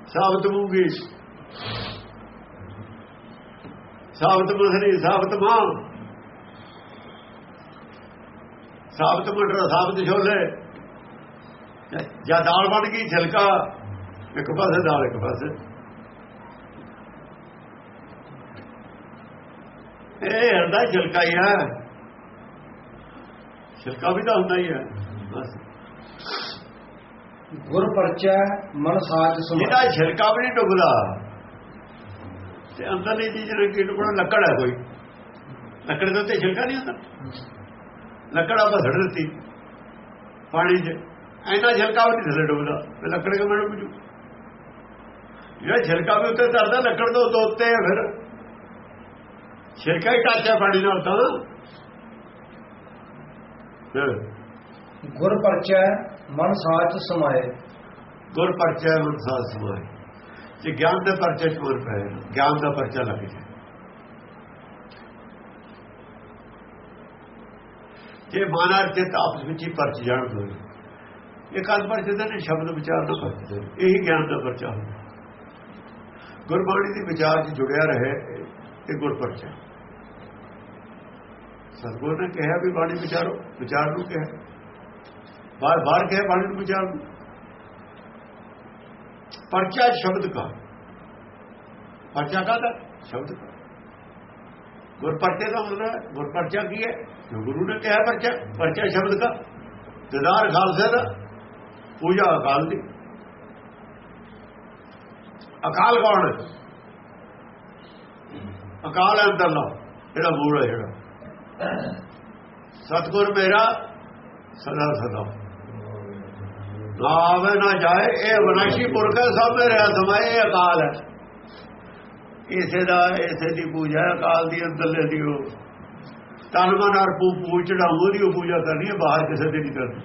ਸਾਬਤ ਮੂੰਗੀ ਸਾਬਤ ਮਸਰੀ ਸਾਬਤ ਮਾਂ। ਸਾਬਤ ਮਟਰ, ਸਾਬਤ ਛੋਲੇ। ਜਾਂ ਦਾਲ ਬਣ ਗਈ, ਛਿਲਕਾ। ਇੱਕ ਪਾਸੇ ਦਾਲ, ਇੱਕ ਪਾਸੇ। ਇਹ ਹਰਦਾ ਛਿਲਕਾ ਹੀ ਹੈ ਛਿਲਕਾ ਵੀ ਤਾਂ ਹੁੰਦਾ ਹੀ ਹੈ ਬਸ। ਗੁਰ ਪਰਚੈ ਮਨ ਸਾਜ ਸਮਾਏ ਜਿਹਦਾ ਛਿਲਕਾ ਵੀ ਨਹੀਂ ਡੁੱਬਦਾ। ਤੇ ਅੰਦਰਲੀ ਚੀਜ਼ ਰੰਗੀ ਟੁਕੜਾ ਲੱਕੜ ਹੈ ਕੋਈ। ਲੱਕੜ ਦੇ ਉੱਤੇ ਛਿਲਕਾ ਨਹੀਂ ਹੁੰਦਾ। ਲੱਕੜ ਆਪਾਂ ਛੱਡ ਦਿੱਤੀ। ਪਾਣੀ 'ਚ। ਐਨਾ ਛਿਲਕਾ ਵੀ ਨਹੀਂ ਡੁੱਬਦਾ। ਤੇ ਲੱਕੜ ਕਿਵੇਂ ਡੁੱਬ ਜੂ ਜਿਹੜਾ ਛਿਲਕਾ ਵੀ ਉੱਤੇ ਤਰਦਾ ਲੱਕੜ ਦੇ ਉੱਤੇ ਫਿਰ। ਛਿਲਕਾ ਹੀ ਟਾਚਾ ਪਾਣੀ ਨਾਲ ਤਾਂ। ਗੁਰ ਪਰਚੈ ਮਨ ਸਾਜ ਸਮਾਏ। ਗੁਰ ਪਰਚਾ ਮਨਸਾਦ ਸਮਾਏ। ਜੇ ਗਿਆਨ ਦੇ ਪਰਚੇ ਚ ਮਨ ਪਏ ਗਿਆਨ ਦਾ ਪਰਚਾ ਲੱਗ ਜਾਏ। ਜੇ ਮਾਨਰ ਚਿਤ ਆਪਸ ਵਿੱਚ ਹੀ ਪਰਚ ਜਾਣ ਦੋ ਇਹ ਕੱਲ ਪਰਚੇ ਦਾ ਨਹੀਂ ਸ਼ਬਦ ਵਿਚਾਰ ਦਾ ਪਰਚਾ। ਇਹੀ ਗਿਆਨ ਦਾ ਪਰਚਾ ਹੁੰਦਾ। ਗੁਰਬਾਣੀ ਦੀ ਵਿਚਾਰ 'ਚ ਜੁੜਿਆ ਰਹੇ, ਇਹ ਗੁਰ ਪਰਚਾ। ਸਤਗੁਰ ਨੇ ਕਿਹਾ ਵੀ ਬਾਣੀ ਵਿਚਾਰੋ, ਵਿਚਾਰ ਨੂੰ ਕਿਹਾ। ਬਾਰ ਬਾਰ ਕਹੇ ਬਾਣੀ ਨੂੰ ਵਿਚਾਰ ਨੂੰ ਪਰਚਾ ਸ਼ਬਦ का ਪਰਚਾ का था शब्द का ਗੁਰ ਪਰਚੇ ਦਾ ਮਤਲਬ ਹੈ ਗੁਰ ਪਰਚਾ ਕੀ ਹੈ ਜੋ ਗੁਰੂ ਨੇ ਕਿਹਾ ਪਰਚਾ ਪਰਚਾ ਸ਼ਬਦ ਦਾ ਦਿਦਾਰ ਖਾਲਸੇ ਦਾ ਪੂਜਾ ਅਕਾਲ ਦੀ ਅਕਾਲ ਕੌਣ ਹੈ ਅਕਾਲ ਹੈ ਅੰਦਰਲਾ ਜਿਹੜਾ ਮੂਲ ਹੈ ਜਿਹੜਾ ਸਤਗੁਰ ਮੇਰਾ ਸਦਾ ਸਦਾ ਨਾ ਆਵੇ ਨਾ ਜਾਏ, ਇਹ ਵਿਨਾਸ਼ੀ ਪੁਰਖ ਹੈ ਸਭ ਮੇਰੇ ਸਮਾਏ ਇਹ ਅਕਾਲ ਹੈ। ਇਸੇ ਦਾ, ਇਸੇ ਦੀ ਪੂਜਾ ਅਕਾਲ ਦੀ ਅੰਦਰਲੇ ਦੀ ਉਹ। ਤਨ ਮਨ ਅਰ ਪੂ ਪੂਜਣਾ ਉਹਦੀ ਉਹ ਪੂਜਾ ਕਰਨੀ ਹੈ, ਬਾਹਰ ਕਿਸੇ ਦੀ ਨਹੀਂ ਕਰਨੀ।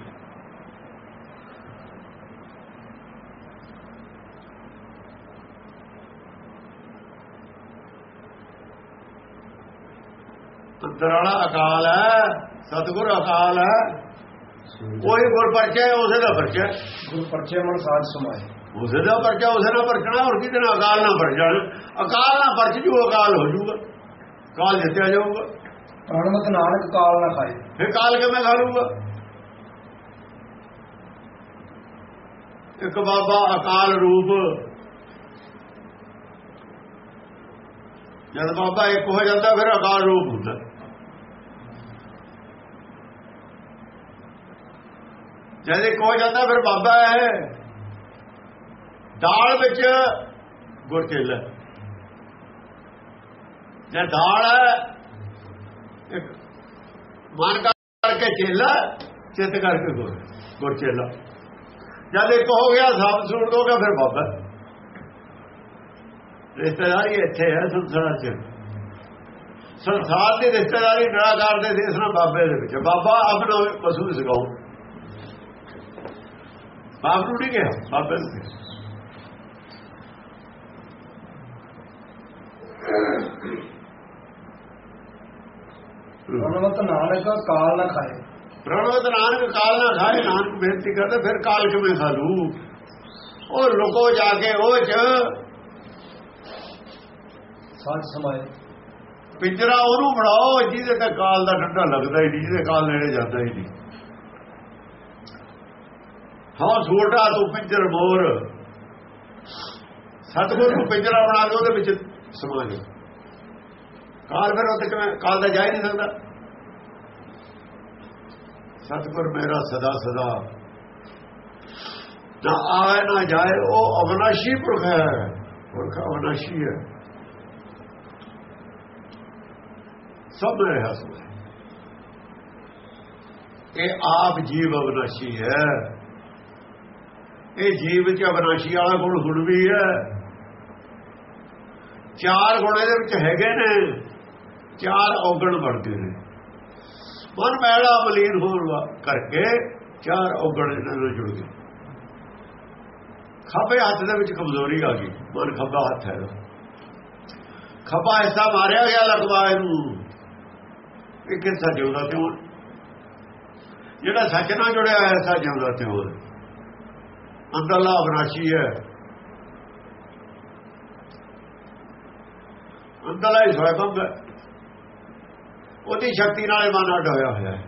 ਅੰਦਰ ਵਾਲਾ ਅਕਾਲ ਹੈ, ਸਤਿਗੁਰ ਅਕਾਲ ਹੈ। ਕੋਈ ਗੁਰ ਪਰਚਾ ਉਸੇ ਦਾ ਪਰਚਾ। ਗੁਰ ਪਰਚੈ ਮਨ ਸਾਜ ਸਮਾਏ। ਉਸੇ ਦਾ ਪਰਚਾ ਉਸੇ ਨਾਲ ਪਰਚਣਾ ਹੋਰ ਕਿਤੇ ਨਾਲ ਅਕਾਲ ਨਾ ਪੜ ਜਾਣ। ਅਕਾਲ ਨਾ ਪਰਚ ਜੂ ਅਕਾਲ ਹੋ ਜੂਗਾ। ਕਾਲ ਜਿੱਤਿਆ ਜਾਊਗਾ। ਪ੍ਰਣਮਤ ਨਾਨਕ ਕਾਲ ਨਾ ਖਾਏ। ਫਿਰ ਕਾਲ ਕਿਵੇਂ ਖਾ ਲੂਗਾ? ਇੱਕ ਬਾਬਾ ਅਕਾਲ ਰੂਪ। ਜਦ ਬਾਬਾ ਇੱਕ ਹੋ ਜਾਂਦਾ ਫਿਰ ਅਕਾਲ ਰੂਪ ਹੁੰਦਾ। ਜਦ ਕੋ ਜਾਂਦਾ ਫਿਰ ਬਾਬਾ ਹੈ ਦਾਲ ਵਿੱਚ ਗੁੜ ਚੇਲਾ ਜੇ ਦਾਲ ਹੈ ਮਨ ਕਰਕੇ ਚੇਲਾ ਚਿੱਤ ਕਰਕੇ ਗੁੜ ਗੁੜ ਚੇਲਾ ਜਦ ਇੱਕ ਹੋ ਗਿਆ ਸਭ ਸੁਣ ਦੋਗਾ ਫਿਰ ਬਾਬਾ। ਰਿਸ਼ਤੇਦਾਰੀ ਇੱਥੇ ਹੈ, ਸੰਸਾਰ 'ਚ। ਸੰਸਾਰ ਦੀ ਰਿਸ਼ਤੇਦਾਰੀ, ਨਿਰਾਕਾਰ ਦੇ ਦੇਸ਼ ਨਾਲ ਬਾਬੇ ਦੇ ਵਿੱਚ। ਬਾਬਾ ਆਪਣਾ ਪਸ਼ੂ ਸਿਖਾਉ ਬਾਪ ਨੂੰ ਨਹੀਂ ਕਿਹਾ ਬਾਬੇ ਨੂੰ ਕਿਹਾ। ਪ੍ਰਣਮਤ ਨਾਨਕ ਕਾਲ ਨਾ ਖਾਏ। ਪ੍ਰਣਵਤ ਨਾਨਕ ਕਾਲ ਨਾ ਖਾਏ ਨਾਨਕ ਬੇਨਤੀ ਕਰਦਾ ਫਿਰ ਕਾਲ ਕਿਵੇਂ ਖਾ ਲੂ ਉਹ ਰੁਕੋ ਜਾ ਕੇ ਉਹ ਚ। ਸਾਜ ਸਮਾਏ। ਪਿੰਜਰਾ ਉਹਨੂੰ ਬਣਾਓ ਜਿਹਦੇ ਤੇ ਕਾਲ ਦਾ ਡੰਡਾ ਲੱਗਦਾ ਹੀ ਨਹੀਂ ਜਿਹਦੇ ਕਾਲ ਨੇੜੇ ਜਾਂਦਾ ਹੀ ਨਹੀਂ। ਹਾਂ, ਛੋਟਾ ਤੂੰ ਪਿੰਜਰ ਮੋਰ ਸਤਗੁਰ ਨੂੰ ਪਿੰਜਰਾ ਬਣਾ ਕੇ ਉਹਦੇ ਵਿੱਚ ਸਮਾ ਜਾ ਕਾਲ ਫਿਰ ਉਹ ਤੇ ਕਾਲ ਦਾ ਜਾ ਹੀ ਨਹੀਂ ਸਕਦਾ। ਸਤਗੁਰ ਮੇਰਾ ਸਦਾ ਸਦਾ। ਨਾ ਆਏ, ਨਾ ਜਾਏ, ਉਹ ਅਵਨਾਸ਼ੀ ਪੁਰਖ ਹੈ। ਪੁਰਖ ਅਵਨਾਸ਼ੀ ਹੈ। ਸਭ ਮੇਰੇ ਹਸਬ ਹੈ ਇਹ ਆਪ ਜੀਵ ਅਵਨਾਸ਼ੀ ਹੈ। ਇਹ ਜੀਵ ਚ ਅਬਨਾਸ਼ੀ ਵਾਲਾ ਗੁਣ ਹੁਣ ਵੀ ਹੈ। ਚਾਰ ਗੁਣ ਇਹਦੇ ਵਿੱਚ ਹੈਗੇ ਨੇ। ਚਾਰ ਔਗਣ ਬਣਦੇ ਨੇ। ਮਨ ਮੈਲਾ ਮਲੀਨ ਹੋਣ ਕਰਕੇ ਚਾਰ ਔਗਣ ਇਹਨਾਂ ਨਾਲ ਜੁੜ ਗਏ। ਖੱਬੇ ਹੱਥ ਦੇ ਵਿੱਚ ਕਮਜ਼ੋਰੀ ਆ ਗਈ। ਮਨ ਖੱਬਾ ਹੱਥ ਹੈ। ਖੱਬਾ ਹਿੱਸਾ ਮਾਰਿਆ ਗਿਆ ਲਗਵਾ ਇਹਨੂੰ। ਇਹ ਕਿੱਸਾ ਜਿਉਂਦਾ ਕਿਉਂ ਜਿਹੜਾ ਸੱਚ ਨਾਲ ਜੁੜਿਆ ਹੋਇਆ ਸੱਚ ਜਿਉਂਦਾ ਕਿਉਂ ਅੰਦਰਲਾ ਅਬਨਾਸ਼ੀ ਹੈ। ਅੰਦਰਲਾ ਹੀ। ਸਵੈਬੰਦ ਹੈ। ਉਹਦੀ ਸ਼ਕਤੀ ਨਾਲ ਇਹ ਮਨ ਅੱਡ ਹੋਇਆ ਹੋਇਆ ਹੈ।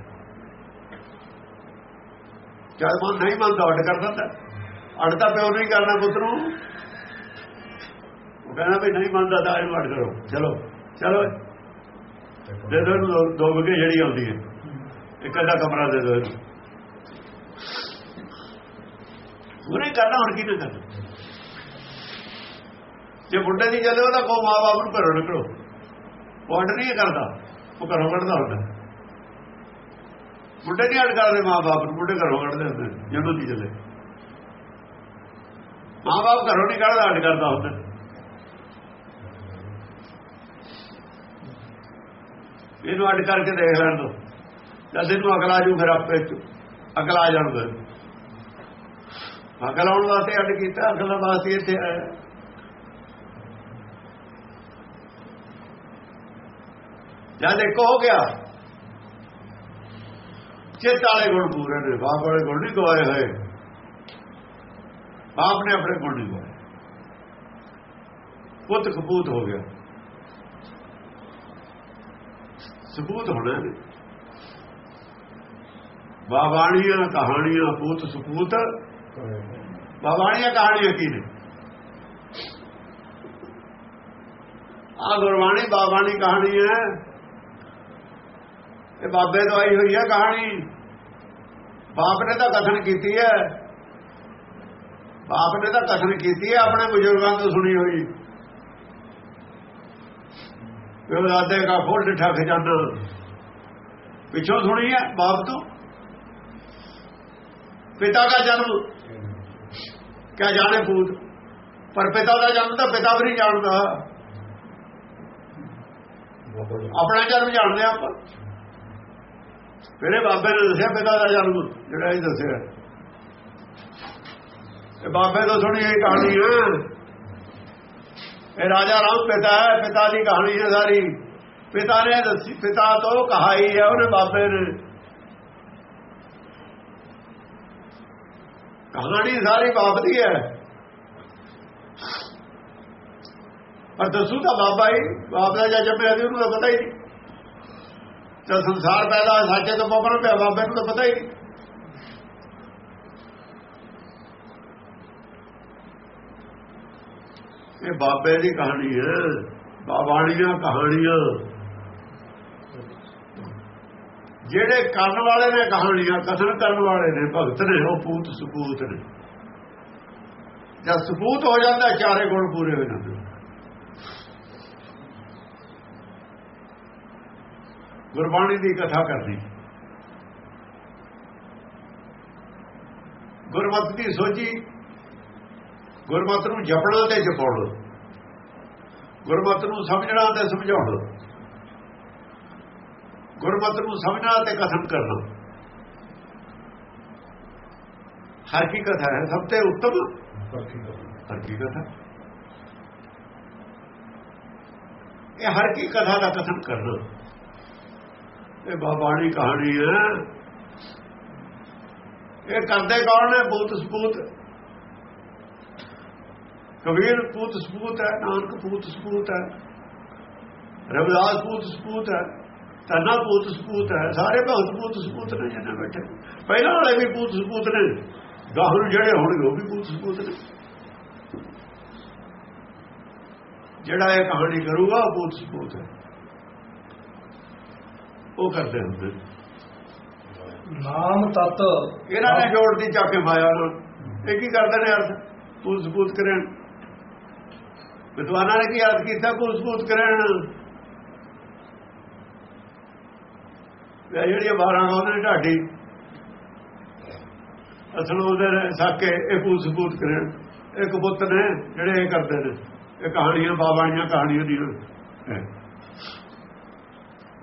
ਜਦ ਮਨ ਨਹੀਂ ਮੰਨਦਾ, ਅੱਡ ਕਰ ਦਿੰਦਾ। ਅੱਡ ਤਾਂ ਪਿਓ ਨਹੀਂ ਕਰਨਾ ਪੁੱਤ ਨੂੰ। ਉਹ ਕਹਿੰਦਾ ਵੀ ਨਹੀਂ ਮੰਨਦਾ ਤਾਂ ਇਹਨੂੰ ਅੱਡ ਕਰੋ। ਚਲੋ ਚਲੋ। ਦੇ ਦੋ ਦੋ- ਦੋ ਵਗੇ ਜਿਹੜੀ ਆਉਂਦੀ ਹੈ। ਇੱਕ ਅੱਧਾ ਕਮਰਾ ਦੇ ਦੋ ਇਹਨੂੰ ਉਹਨੇ ਕਰਨਾ ਹੁਣ ਕੀ ਨਾ ਕਰਨਾ ਜੇ ਬੁੱਢੇ ਦੀ ਚੱਲੇ ਉਹਦਾ ਕੋ ਮਾਂ-ਬਾਪ ਨੂੰ ਘਰੋਂ ਨਿਕਲੋ। ਉਹ ਅੱਡ ਨਹੀਂ ਕਰਦਾ, ਉਹ ਘਰੋਂ ਕੱਢਦਾ ਹੁੰਦਾ। ਬੁੱਢੇ ਨਹੀਂ ਅੱਡ ਕਰਦੇ ਮਾਂ-ਬਾਪ ਨੂੰ ਬੁੱਢੇ ਘਰੋਂ ਕੱਢਦੇ ਹੁੰਦੇ, ਜਦੋਂ ਦੀ ਚਲੇ। ਮਾਂ-ਬਾਪ ਘਰੋਂ ਨਹੀਂ ਕੱਢਦਾ ਅੱਡ ਕਰਦਾ ਹੁੰਦਾ। ਇਹਨੂੰ ਅੱਡ ਕਰਕੇ ਦੇਖ ਲੈਣ ਦੋ। ਜਦ ਇਹਨੂੰ ਅਗਲਾ ਜੂ, ਫਿਰ ਆਪੇ ਅਗਲਾ ਆ ਜਾਣਦਾ ਅਕਲ ਆਉਣ ਵਾਸਤੇ ਅੱਡ ਕੀਤਾ ਅਕਲ ਵਾਸਤੇ ਇੱਥੇ ਆਇਆ। ਜਦ ਇੱਕ ਹੋ ਗਿਆ, ਚਿੱਤ ਵਾਲੇ ਗੁਣ ਪੂਰੇ ਨੇ, ਬਾਪ ਵਾਲੇ ਗੁਣ ਨਹੀਂ ਗਵਾਏ ਹੋਏ। ਬਾਪ ਨੇ ਆਪਣੇ ਗੁਣ ਨਹੀਂ ਗਵਾਏ। ਪੁੱਤ ਕਪੂਤ ਹੋ ਗਿਆ। ਸਬੂਤ ਹੋਣਾ ਨੇ ਬਾਬਾਣੀਆਂ ਕਹਾਣੀਆਂ, ਪੁੱਤ ਸਪੂਤ ਬਾਬਾਣੀਆਂ ਕਹਾਣੀਆਂ ਕੀ ਨੇ ਆ ਗੁਰਬਾਣੀ ਬਾਬਾਣੀ ਕਹਾਣੀ ਹੈ ਇਹ ਬਾਬੇ ਤੋਂ ਆਈ ਹੋਈ ਹੈ ਕਹਾਣੀ ਬਾਪ ਨੇ ਤਾਂ ਕਥਨ ਕੀਤੀ ਹੈ ਬਾਪ ਨੇ ਤਾਂ ਕਥਨ ਕੀਤੀ ਹੈ ਆਪਣੇ ਬਜ਼ੁਰਗਾਂ ਤੋਂ ਸੁਣੀ ਹੋਈ ਉਹ ਦਾਦੇ ਦਾ ਫੁੱਲ ਡਿਠਾ ਖਜ਼ਾਨਾ ਪਿੱਛੋਂ ਸੁਣੀ ਹੈ ਬਾਪ ਤੋਂ ਪਿਤਾ ਦਾ ਜਨਮ ਕਿਆ ਜਾਣੇ ਪੂਤ ਪਰ ਪਿਤਾ ਦਾ ਜਨਮ ਤਾਂ ਪਿਤਾ ਵੀ ਨਹੀਂ ਜਾਣਦਾ। ਆਪਣਾ ਜਨਮ ਜਾਣਦੇ ਆਪਾਂ। ਮੇਰੇ ਬਾਬੇ ਨੇ ਦੱਸਿਆ ਪਿਤਾ ਦਾ ਜਨਮ, ਜਿਹੜਾ ਇਹ ਦੱਸਿਆ। ਇਹ ਬਾਬੇ ਤੋਂ ਸੁਣੀ ਇਹ ਕਹਾਣੀ, ਹੈ। ਇਹ ਰਾਜਾ ਰਾਮ ਪਿਤਾ ਹੈ, ਪਿਤਾ ਦੀ ਕਹਾਣੀ ਹੈ ਸਾਰੀ। ਪਿਤਾ ਨੇ ਦੱਸੀ, ਪਿਤਾ ਤੋਂ ਕਹਾਈ ਹੈ, ਉਹਨੇ ਬਾਬੇ ਨੇ ਕਹਾਣੀ ਸਾਰੀ ਬਾਪ ਦੀ ਹੈ। ਪਰ ਦੱਸੂ ਤਾਂ ਬਾਬਾ ਹੀ ਬਾਪ ਦਾ ਜਦ ਜੰਮਿਆ ਸੀ ਉਹਨੂੰ ਤਾਂ ਪਤਾ ਹੀ ਨਹੀਂ। ਜਦ ਸੰਸਾਰ ਪੈਦਾ ਹੋਇਆ ਸੱਚੇ ਤੋਂ ਬਾਬਾ ਨੂੰ ਪਿਆ, ਬਾਬੇ ਨੂੰ ਤਾਂ ਪਤਾ ਹੀ ਨਹੀਂ। ਇਹ ਬਾਬੇ ਦੀ ਕਹਾਣੀ ਹੈ, ਬਾਬਾਣੀਆਂ ਕਹਾਣੀਆਂ। ਜਿਹੜੇ ਕਰਨ ਵਾਲੇ ਨੇ ਕਹਾਣੀਆਂ, ਕਥਨ ਕਰਨ ਵਾਲੇ ਨੇ, ਭਗਤ ਨੇ, ਉਹ ਪੂਤ, ਸਪੂਤ ਨੇ। ਜਦ ਸਪੂਤ ਹੋ ਜਾਂਦਾ, ਚਾਰੇ ਗੁਣ ਪੂਰੇ ਹੋ ਜਾਂਦੇ ਗੁਰਬਾਣੀ ਦੀ ਕਥਾ ਕਰਨੀ। ਗੁਰਮਤ ਦੀ ਸੋਝੀ, ਗੁਰਮਤ ਨੂੰ ਜਪਣਾ ਤੇ ਜਪਾਉਣਾ। ਗੁਰਮਤ ਨੂੰ ਸਮਝਣਾ ਤੇ ਸਮਝਾਉਣਾ। ਗੁਰਮਤਿ ਨੂੰ ਸਮਝਣਾ ਤੇ ਕਥਨ ਕਰਨਾ। ਹਰ ਕੀ ਕਥਾ ਹੈ ਸਭ ਤੋਂ ਉੱਤਮ ਹਰ ਕੀ ਕਥਾ। ਇਹ ਹਰ ਕੀ ਕਥਾ ਦਾ ਕਥਨ ਕਰਨਾ। ਇਹ ਬਾਬਾਣੀ ਕਹਾਣੀ ਹੈ। ਇਹ ਕਰਦੇ ਕੌਣ ਨੇ? ਬੂਤ ਸਪੂਤ। ਕਬੀਰ ਪੂਤ ਸਪੂਤ ਹੈ ਨਾਨਕ ਪੂਤ ਸਪੂਤ ਹੈ। ਰਵਿਦਾਸ ਪੂਤ ਸਪੂਤ ਹੈ। ਤਨਾ ਪੂਤ ਸਪੂਤ ਹੈ ਸਾਰੇ ਭਗਤ ਪੂਤ ਸਪੂਤ ਨੇ ਜਿਹਨੇ ਬੈਠੇ। ਪਹਿਲਾਂ ਵਾਲੇ ਵੀ ਪੂਤ ਸਪੂਤ ਨੇ ਗਾਹਰ ਜਿਹੜੇ ਹੋਣਗੇ ਉਹ ਵੀ ਪੂਤ ਸਪੂਤ ਨੇ। ਜਿਹੜਾ ਇਹ ਕਹਾਣੀ ਕਰੂਗਾ ਉਹ ਪੂਤ ਸਪੂਤ ਹੈ। ਉਹ ਕਰਦੇ ਹੁੰਦੇ। ਨਾਮ ਤਤ। ਇਹਨਾਂ ਨੇ ਜੋੜਦੀ ਚੱਕ ਕੇ ਮਾਇਆ ਨਾਲ ਇਹ ਕੀ ਕਰਦੇ ਨੇ ਅਰਥ? ਪੂਤ ਸਪੂਤ ਕਰਨ ਵਿਦਵਾਨਾਂ ਨੇ ਕੀ ਅਰਥ ਕੀਤਾ? ਪੂਤ ਸਪੂਤ ਕਰਨ ਇਹ ਜਿਹੜੀਆਂ ਬਾਰਾਂ ਗਾਉਂਦੇ ਨੇ ਢਾਡੀ, ਅਸਲ ਉਹਦੇ ਨੇ ਸਾਕੇ ਇਹ ਪੂਤ ਸਪੂਤ ਕਰਨ ਇਹ ਕਬੂਤ ਨੇ ਜਿਹੜੇ ਇਹ ਕਰਦੇ ਨੇ, ਇਹ ਕਹਾਣੀਆਂ, ਬਾਬਾਣੀਆਂ ਕਹਾਣੀਆਂ ਦੀ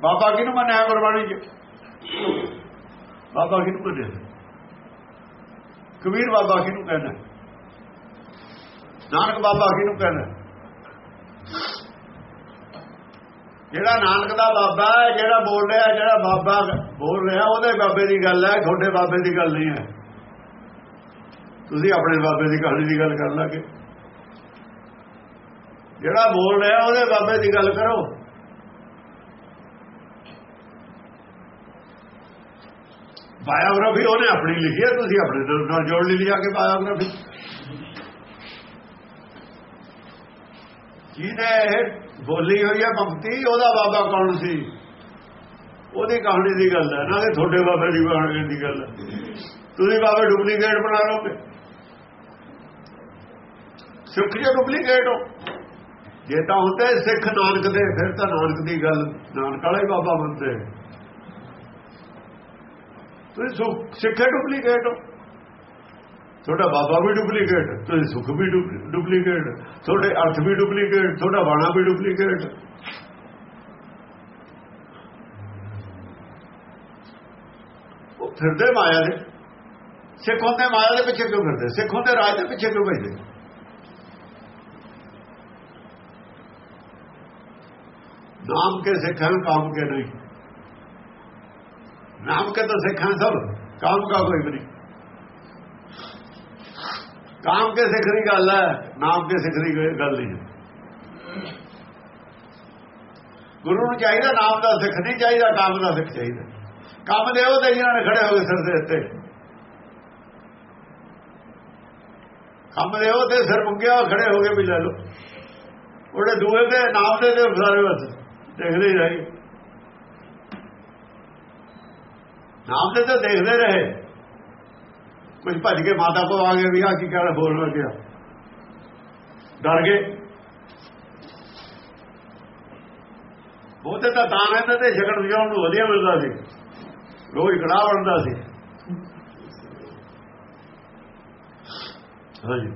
ਬਾਬਾ ਕਿਹਨੂੰ ਮੰਨਿਆ ਗੁਰਬਾਣੀ ਚ? ਬਾਬਾ ਕਿਹਨੂੰ ਮੰਨਿਆ ਕਬੀਰ ਬਾਬਾ ਕਿਹਨੂੰ ਕਹਿੰਦਾ ਨਾਨਕ ਬਾਬਾ ਕਿਹਨੂੰ ਕਹਿੰਦਾ ਜਿਹੜਾ ਨਾਨਕ ਦਾ ਬਾਬਾ ਹੈ, ਜਿਹੜਾ ਬੋਲ ਰਿਹਾ, ਜਿਹੜਾ ਬਾਬਾ ਬੋਲ ਰਿਹਾ, ਉਹਦੇ ਬਾਬੇ ਦੀ ਗੱਲ ਹੈ, ਤੁਹਾਡੇ ਬਾਬੇ ਦੀ ਗੱਲ ਨਹੀਂ ਹੈ। ਤੁਸੀਂ ਆਪਣੇ ਬਾਬੇ ਦੀ ਕਹਾਣੀ ਦੀ ਗੱਲ ਕਰ ਲਾਗੇ। ਜਿਹੜਾ ਬੋਲ ਰਿਹਾ, ਉਹਦੇ ਬਾਬੇ ਦੀ ਗੱਲ ਕਰੋ। ਬਾਇਓਗ੍ਰਾਫੀ ਉਹਨੇ ਆਪਣੀ ਲਿਖੀ ਹੈ, ਤੁਸੀਂ ਆਪਣੇ ਨਾਲ ਨਾਲ ਜੋੜ ਲਈ ਲਿਆ ਕੇ ਬਾਇਓਗ੍ਰਾਫੀ। ਜਿਹਨੇ ਇਹ ਬੋਲੀ ਹੋਈ ਹੈ ਪੰਕਤੀ ਉਹਦਾ ਬਾਬਾ ਕੌਣ ਸੀ? ਉਹਦੀ ਕਹਾਣੀ ਦੀ ਗੱਲ ਹੈ ਨਾ ਕਿ ਤੁਹਾਡੇ ਬਾਬੇ ਦੀ ਕਹਾਣੀ ਦੀ ਗੱਲ ਹੈ ਤੁਸੀਂ ਬਾਬੇ ਡੁਪਲੀਕੇਟ ਬਣਾ ਲਓਗੇ। ਸਿੱਖ ਜੇ ਡੁਪਲੀਕੇਟ ਹੋ। ਜੇ ਤਾਂ ਹੁੰਦੇ ਸਿੱਖ ਨਾਨਕ ਦੇ, ਫਿਰ ਤਾਂ ਨਾਨਕ ਦੀ ਗੱਲ, ਨਾਨਕ ਵਾਲਾ ਹੀ ਬਾਬਾ ਬੰਦੇ ਤੁਸੀਂ ਸੁੱਖ ਸਿੱਖੇ ਡੁਪਲੀਕੇਟ ਹੋ। ਤੁਹਾਡਾ ਬਾਬਾ ਵੀ ਡੁਪਲੀਕੇਟ ਤੁਸੀਂ ਸੁੱਖ ਵੀ ਡੁਪਲੀਕੇਟ ਤੁਹਾਡੇ ਅਰਥ ਵੀ ਡੁਪਲੀਕੇਟ ਤੁਹਾਡਾ ਬਾਣਾ ਵੀ ਡੁਪਲੀਕੇਟ ਉਹ ਫਿਰਦੇ ਮਾਇਆ ਦੇ ਸਿੱਖ ਹੁੰਦੇ ਮਾਇਆ ਦੇ ਪਿੱਛੇ ਕਿਉਂ ਫਿਰਦੇ ਸਿੱਖ ਹੁੰਦੇ ਰਾਜ ਦੇ ਪਿੱਛੇ ਕਿਉਂ ਭਜਦੇ ਨਾਮ ਕੇ ਸਿੱਖ ਹਨ ਕਾਮ ਕੇ ਨਹੀਂ ਨਾਮ ਕੇ ਤਾਂ ਸਿੱਖ ਹਨ ਸਭ ਕਾਮ ਕਾ ਕੋਈ ਵੀ ਨਹੀਂ ਕਾਮ ਕੇ ਸਿੱਖ ਦੀ ਗੱਲ ਹੈ, ਨਾਮ ਕੇ ਸਿੱਖ ਦੀ ਗੱਲ ਨਹੀਂ। ਗੁਰੂ ਨੂੰ ਚਾਹੀਦਾ ਨਾਮ ਦਾ ਸਿੱਖ ਨਹੀਂ ਚਾਹੀਦਾ, ਕਾਮ ਦਾ ਸਿੱਖ ਚਾਹੀਦਾ। ਕੰਮ ਦੇ ਉਹ ਤੇ ਜਿਹਨਾਂ ਨੇ ਖੜੇ ਹੋ ਗਏ ਸਿਰ ਦੇ ਉੱਤੇ। ਕੰਮ ਦੇ ਉਹ ਤੇ ਸਿਰ ਮੁੰਗਿਆ ਖੜੇ ਹੋ ਗਏ ਵੀ ਲੈ ਲਓ। ਉਹਦੇ ਦੂਏ ਤੇ, ਨਾਮ ਦੇ ਤੇ ਸਾਰੇ ਬਸ ਦੇਖਦੇ ਰਹੇ। ਨਾਮ ਦੇ ਤਾਂ ਦੇਖਦੇ ਰਹੇ। ਕੁਝ ਭੱਜ ਕੇ ਮਾਤਾ ਕੋ ਆ ਗਏ ਵੀ ਆ ਕੀ ਕਹਿਣਾ ਬੋਲ ਲੱਗਿਆ ਡਰ ਗਏ। ਬਹੁਤੇ ਤਾਂ ਤਾਂ ਰਹਿੰਦੇ ਤੇ ਛਕਣ ਵਜਾਉਣ ਨੂੰ ਵਧੀਆ ਮਿਲਦਾ ਸੀ। ਰੋਜ਼ ਕੜਾ ਬਣਦਾ ਸੀ। ਹਾਂਜੀ।